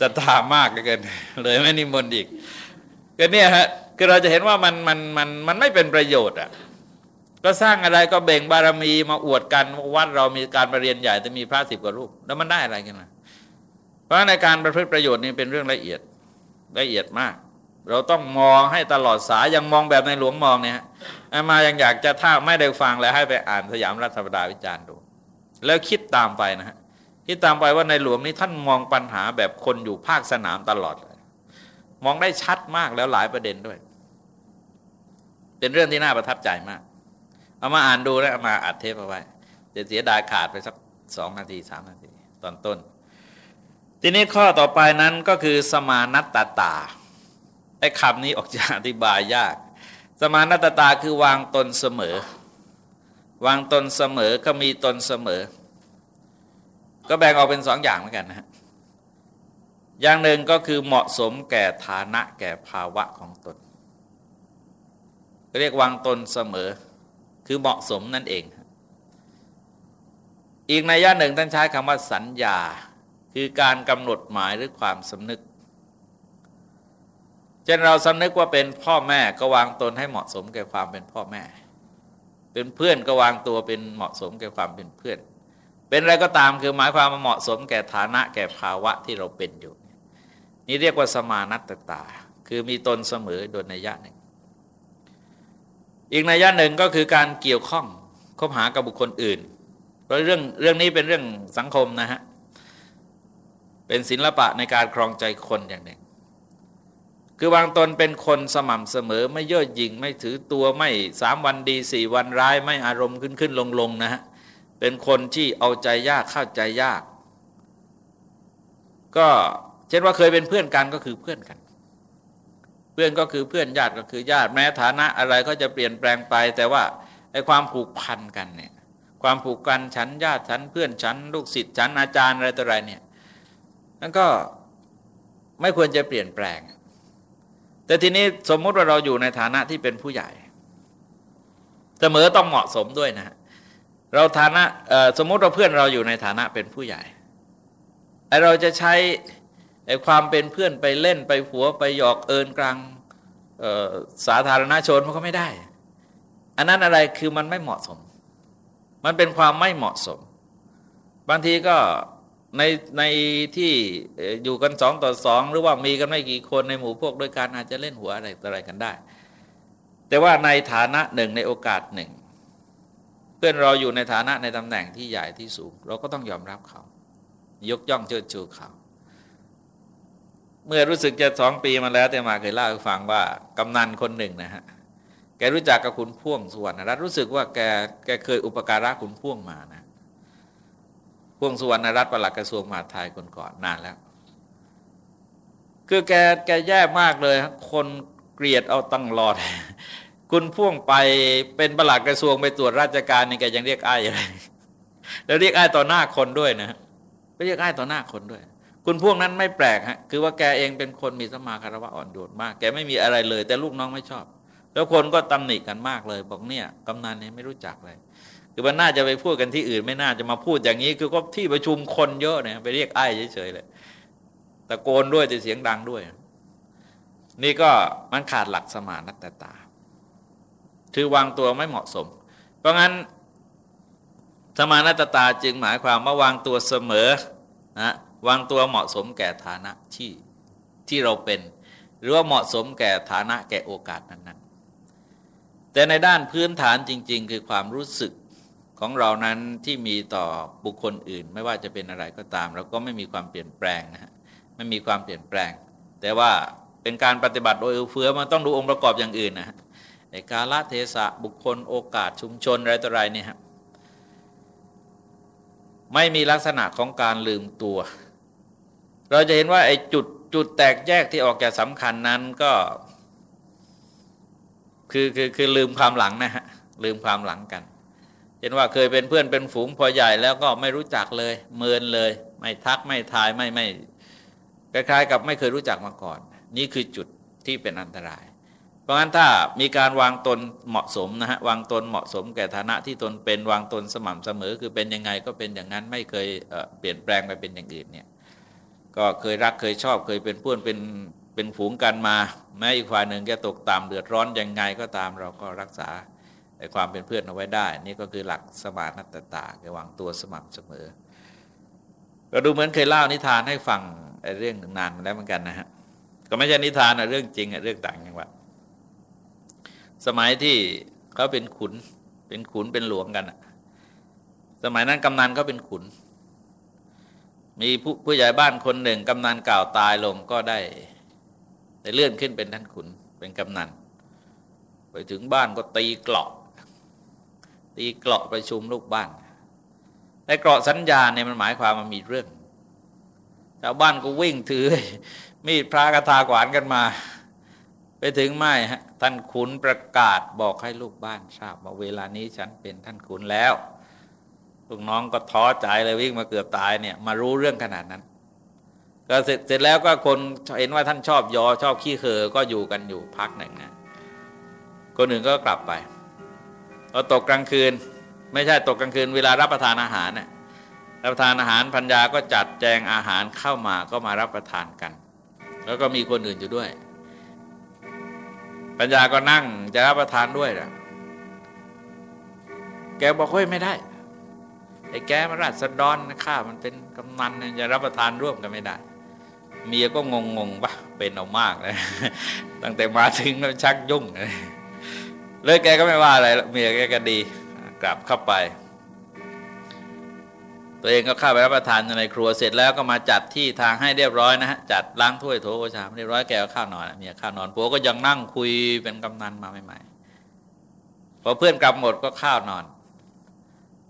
ศรัทธามากเกินเลยไม่นิมนต์อีกก็เนี่ยฮะคือเราจะเห็นว่ามันมันมันมันไม่เป็นประโยชน์อะก็สร้างอะไรก็เบ่งบารมีมาอวดกันวัดเรามีการประเรียนใหญ่แต่มีพระสิบกว่ารูปแล้วมันได้อะไรกันนะเพราะในการประพฤติประโยชน์นี่เป็นเรื่องละเอียดละเอียดมาก เราต้องมองให้ตลอดสายยังมองแบบในหลวงมองเนี่ยมายังอยากจะถ้าไม่ได้ฟังแล้วให้ไปอ่านสยามรัฐธรรมดาวิจารณ์ดู แล้วคิดตามไปนะฮะคิดตามไปว่าในหลวงนี้ท่านมองปัญหาแบบคนอยู่ภาคสนามตลอดเลยมองได้ชัดมากแล้วหลายประเด็นด้วย เป็นเรื่องที่น่าประทับใจมาก เอามาอ่านดูแล้วมาอัดเทปเอาไว้จะเสียดายขาดไปสักสองนาทีสามนาที ตอนต้น ทีนี้ข้อต่อไปนั้นก็คือสมานัตตาตาไอ้คำนี้ออกจะอธิบายยาก สมานัตตาคือวางตนเสมอ วางตนเสมอก็มีตนเสมอ ก็แบ่งออกเป็นสองอย่างเหมือนกันนะฮะอย่างหนึ่งก็คือเหมาะสมแก่ฐานะแก่ภาวะของตน เรียกวางตนเสมอ คือเหมาะสมนั่นเอง อีกในย่าหนึ่งท่านใช้คำว่าสัญญา คือการกำหนดหมายหรือความสำนึก เช่นเราสำนึกว่าเป็นพ่อแม่ก็วางตนให้เหมาะสมแก่ความเป็นพ่อแม่ เป็นเพื่อนก็วางตัวเป็นเหมาะสมแก่ความเป็นเพื่อน เป็นอะไรก็ตามคือหมายความว่าเหมาะสมแก่ฐานะแก่ภาวะที่เราเป็นอยู่ นี่เรียกว่าสมานัตตา คือมีตนเสมอโดยนัยยะหนึ่ง อีกนัยยะหนึ่งก็คือการเกี่ยวข้องคบหากับบุคคลอื่น เพราะเรื่องเรื่องนี้เป็นเรื่องสังคมนะฮะเป็นศิลปะในการครองใจคนอย่างหนึ่ง คือวางตนเป็นคนสม่ำเสมอไม่ย่อหยิ่งไม่ถือตัวไม่สามวันดีสี่วันร้ายไม่อารมณ์ขึ้นขึ้นลงลงนะฮะเป็นคนที่เอาใจยากเข้าใจยาก ก็เช่นว่าเคยเป็นเพื่อนกันก็คือเพื่อนกัน เพื่อนก็คือเพื่อนญาติก็คือญาติแม้ฐานะอะไรก็จะเปลี่ยนแปลงไป แต่ว่าไอ้ความผูกพันกันเนี่ยความผูกกันฉันญาติฉันเพื่อนฉันลูกศิษย์ฉันอาจารย์อะไรต่ออะไรเนี่ยนั่นก็ไม่ควรจะเปลี่ยนแปลง แต่ทีนี้สมมุติว่าเราอยู่ในฐานะที่เป็นผู้ใหญ่เสมอต้องเหมาะสมด้วยนะเราฐานะสมมุติเราเพื่อนเราอยู่ในฐานะเป็นผู้ใหญ่ไอเราจะใช้ไอความเป็นเพื่อนไปเล่นไปหัวไปหยอกเอินกลางสาธารณชนมันก็ไม่ได้ อันนั้นอะไรคือมันไม่เหมาะสม มันเป็นความไม่เหมาะสม บางทีก็ ในในที่อยู่กันสองต่อสองหรือว่ามีกันไม่กี่คนในหมู่พวกด้วยกันอาจจะเล่นหัวอะไรอะไรกันได้ แต่ว่าในฐานะหนึ่งในโอกาสหนึ่ง เพื่อนเราอยู่ในฐานะในตำแหน่งที่ใหญ่ที่สูง เราก็ต้องยอมรับเขา ยกย่องเชิดชูเขา เมื่อรู้สึกจะสองปีมาแล้ว แต่มาเคยเล่าให้ฟังว่ากำนันคนหนึ่งนะฮะแกรู้จักกับคุณพ่วงสุวรรณรัตรู้สึกว่าแกแกเคยอุปการะคุณพ่วงมานะ พวงสุวรรณรัตน์ประหลัดกระทรวงมหาดไทยคนก่อนนานแล้ว คือแกแกแย่มากเลยคนเกลียดเอาตั้งรอด คุณพ่วงไปเป็นประหลัดกระทรวงไปตรวจราชการนี่แกยังเรียกไอ้อะไรแล้วเรียกไอ้ต่อหน้าคนด้วยนะไปเรียกไอ้ต่อหน้าคนด้วย คุณพ่วงนั้นไม่แปลกฮะคือว่าแกเองเป็นคนมีสมาคารวะอ่อนโยนมาก แกไม่มีอะไรเลย แต่ลูกน้องไม่ชอบ แล้วคนก็ตำหนิกันมากเลย บอกเนี่ยกำนันเนี่ยไม่รู้จักเลย คือมันน่าจะไปพูดกันที่อื่น ไม่น่าจะมาพูดอย่างนี้ คือก็ที่ประชุมคนเยอะเนี่ยไปเรียกไอ้เฉยๆเลยตะโกนด้วยจะเสียงดังด้วย นี่ก็มันขาดหลักสมานัตตา คือวางตัวไม่เหมาะสม เพราะงั้นสมานัตตาจึงหมายความว่าวางตัวเสมอนะวางตัวเหมาะสมแก่ฐานะที่ที่เราเป็น หรือว่าเหมาะสมแก่ฐานะแก่โอกาสนั้นๆแต่ในด้านพื้นฐานจริง ๆ คือความรู้สึก ของเรานั้นที่มีต่อบุคคลอื่น ไม่ว่าจะเป็นอะไรก็ตาม เราก็ไม่มีความเปลี่ยนแปลงนะฮะไม่มีความเปลี่ยนแปลง แต่ว่าเป็นการปฏิบัติโดยเฟื้อมันต้องดูองค์ประกอบอย่างอื่นนะในกาลเทศะบุคคลโอกาสชุมชนอะไรต่ออะไรเนี่ยฮะไม่มีลักษณะของการลืมตัว เราจะเห็นว่าไอ้จุดจุดแตกแยกที่ออกจากสำคัญนั้นก็ คือคือคือลืมความหลังนะฮะลืมความหลังกัน เห็นว่าเคยเป็นเพื่อนเป็นฝูงพอใหญ่แล้วก็ไม่รู้จักเลย เมินเลย ไม่ทักไม่ทายไม่ไม่คล้ายๆ กับไม่เคยรู้จักมาก่อน นี่คือจุดที่เป็นอันตราย เพราะงั้นถ้ามีการวางตนเหมาะสมนะฮะวางตนเหมาะสมแก่ฐานะที่ตนเป็นวางตนสม่ำเสมอ คือเป็นยังไงก็เป็นอย่างนั้นไม่เคยเปลี่ยนแปลงไปเป็นอย่างอื่นเนี่ยก็เคยรักเคยชอบเคยเป็นเพื่อนเป็นเป็นฝูงกันมาแม้อีกฝ่ายหนึ่งจะตกตามเดือดร้อนยังไงก็ตามเราก็รักษา แต่ความเป็นเพื่อนเอาไว้ได้ นี่ก็คือหลักสมานัตตาคือวางตัวสม่ำเสมอ ก็ดูเหมือนเคยเล่านิทานให้ฟังเรื่องนานมาแล้วเหมือนกันนะฮะก็ไม่ใช่นิทานนะเรื่องจริงอะเรื่องต่างจังหวัดสมัยที่เขาเป็นขุน เป็นขุนเป็นหลวงกันอะสมัยนั้นกำนันเขาเป็นขุน มีผู้ผู้ใหญ่บ้านคนหนึ่งกำนันเก่าตายลงก็ได้ได้เลื่อนขึ้นเป็นท่านขุนเป็นกำนัน ไปถึงบ้านก็ตีกราะ ตีเกราะประชุมลูกบ้านในเกราะสัญญาเนี่ยมันหมายความมันมีเรื่องชาวบ้านก็วิ่งถือ มีดพระกระทาขวานกันมา ไปถึงไม่ฮะท่านขุนประกาศบอกให้ลูกบ้านทราบว่าเวลานี้ฉันเป็นท่านขุนแล้วลูกน้องก็ท้อใจเลยวิ่งมาเกือบตายเนี่ยมารู้เรื่องขนาดนั้นก็เสร็จเสร็จแล้วก็คนเห็นว่าท่านชอบยอชอบขี้เขอก็อยู่กันอยู่พักหนึ่งนะคนอื่นก็กลับไป พอตกกลางคืน ไม่ใช่ตกกลางคืน เวลารับประทานอาหารเนี่ยรับประทานอาหารพัญญาก็จัดแจงอาหารเข้ามาก็มารับประทานกัน แล้วก็มีคนอื่นอยู่ด้วย ปัญญาก็นั่งจะรับประทานด้วยนะแกบอกเฮ้ยไม่ได้ไอ้แกมาราชดอนนะข้ามันเป็นกำนันจะรับประทานร่วมกันไม่ได้ เมียก็งงงปะเป็นเอามากเลยตั้งแต่มาถึงแล้วชักยุ่งเลย เลยแกก็ไม่ว่าอะไรเมียแกก็ดีกลับเข้าไป ตัวเองก็เข้าไปรับประทานในครัวเสร็จแล้วก็มาจัดที่ทางให้เรียบร้อยนะฮะจัดล้างถ้วยโถชามเรียบร้อยแกก็ข้าวนอนเมียข้าวนอนผัวก็ยังนั่งคุยเป็นกำนันมาใหม่ๆพอเพื่อนกลับหมดก็ข้าวนอน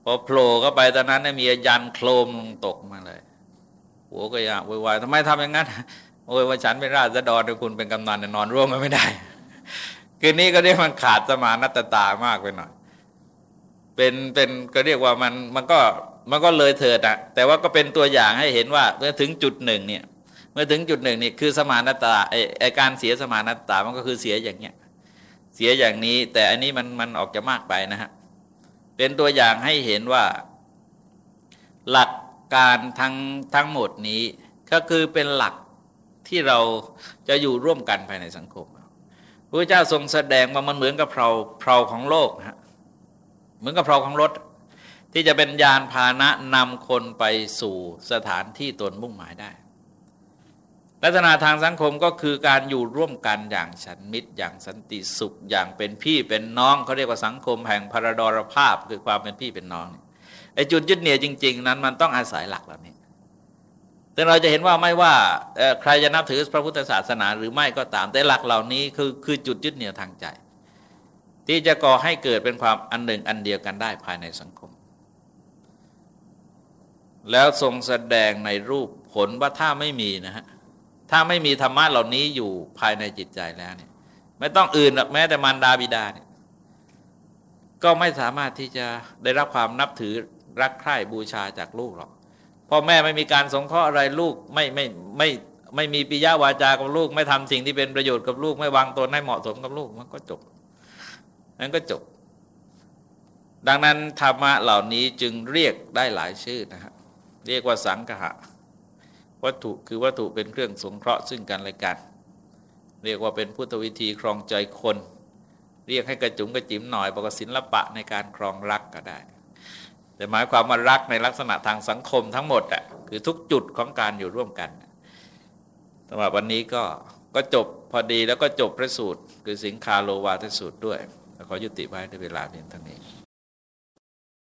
พอโผล่ก็ไปตอนนั้นเนี่ยมียันโครมลงตกมาเลยหัวก็อยากวายทำไมทำอย่างนั้นโอ้ยว่าฉันเป็นราชดรคุณเป็นกำนันนอนร่วมกันไม่ได้ คืนนี้ก็เรียกมันขาดสมานัตตามากไปหน่อย เป็นเป็นก็เรียกว่ามันมันก็มันก็เลยเถิดอะแต่ว่าก็เป็นตัวอย่างให้เห็นว่าเมื่อถึงจุดหนึ่งเนี่ยเมื่อถึงจุดหนึ่งนี่คือสมานัตตาไอไอการเสียสมานัตตามันก็คือเสียอย่างเนี้ยเสียอย่างนี้ แต่อันนี้มันมันออกจะมากไปนะฮะเป็นตัวอย่างให้เห็นว่า หลักการทั้งทั้งหมดนี้ ก็คือเป็นหลักที่เราจะอยู่ร่วมกันภายในสังคม พระเจ้าทรงแสดงว่ามันเหมือนกับเพลาเพลาของโลกฮะเหมือนกับเพลาของรถ ที่จะเป็นยานพาหนะนำคนไปสู่สถานที่ตนมุ่งหมายได้ ลักษณะทางสังคมก็คือการอยู่ร่วมกันอย่างฉันมิตร อย่างสันติสุขอย่างเป็นพี่เป็นน้องเขาเรียกว่าสังคมแห่งพระดรภาพคือความเป็นพี่เป็นน้องไอ้จุดยึดเหนี่ยวจริง ๆ นั้นมันต้องอาศัยหลักเหล่านี้ แต่เราจะเห็นว่าไม่ว่าใครจะนับถือพระพุทธศาสนาหรือไม่ก็ตาม แต่หลักเหล่านี้คือคือจุดยึดเหนี่ยวทางใจ ที่จะก่อให้เกิดเป็นความอันหนึ่งอันเดียวกันได้ภายในสังคม แล้วทรงแสดงในรูปผลว่าถ้าไม่มีนะฮะถ้าไม่มีธรรมะเหล่านี้อยู่ภายในจิตใจแล้วเนี่ย ไม่ต้องอื่นหรอกแม้แต่มารดาบิดาเนี่ยก็ไม่สามารถที่จะได้รับความนับถือรักใคร่บูชาจากลูกหรอก พ่อแม่ไม่มีการสงเคราะห์อะไรลูกไม่ไม่ไม่ไม่มีปิยาวาจากับลูก ไม่ทำสิ่งที่เป็นประโยชน์กับลูก ไม่วางตนให้เหมาะสมกับลูกมันก็จบนั้นก็จบ ดังนั้นธรรมะเหล่านี้จึงเรียกได้หลายชื่อนะฮะเรียกว่าสังฆะวัตถุคือวัตถุเป็นเครื่องสงเคราะห์ซึ่งกันและกัน เรียกว่าเป็นพุทธวิธีครองใจคน เรียกให้กระจุ๋มกระจิ๋มหน่อยบอกศิลปะในการครองรักก็ได้ แต่หมายความว่ารักในลักษณะทางสังคมทั้งหมดอะคือทุกจุดของการอยู่ร่วมกันสำหรับวันนี้ก็ก็จบพอดีแล้วก็จบพระสูตร คือสิงคาโลวาทสูตรด้วยขอยุติไว้ในเวลาเพียงเท่านี้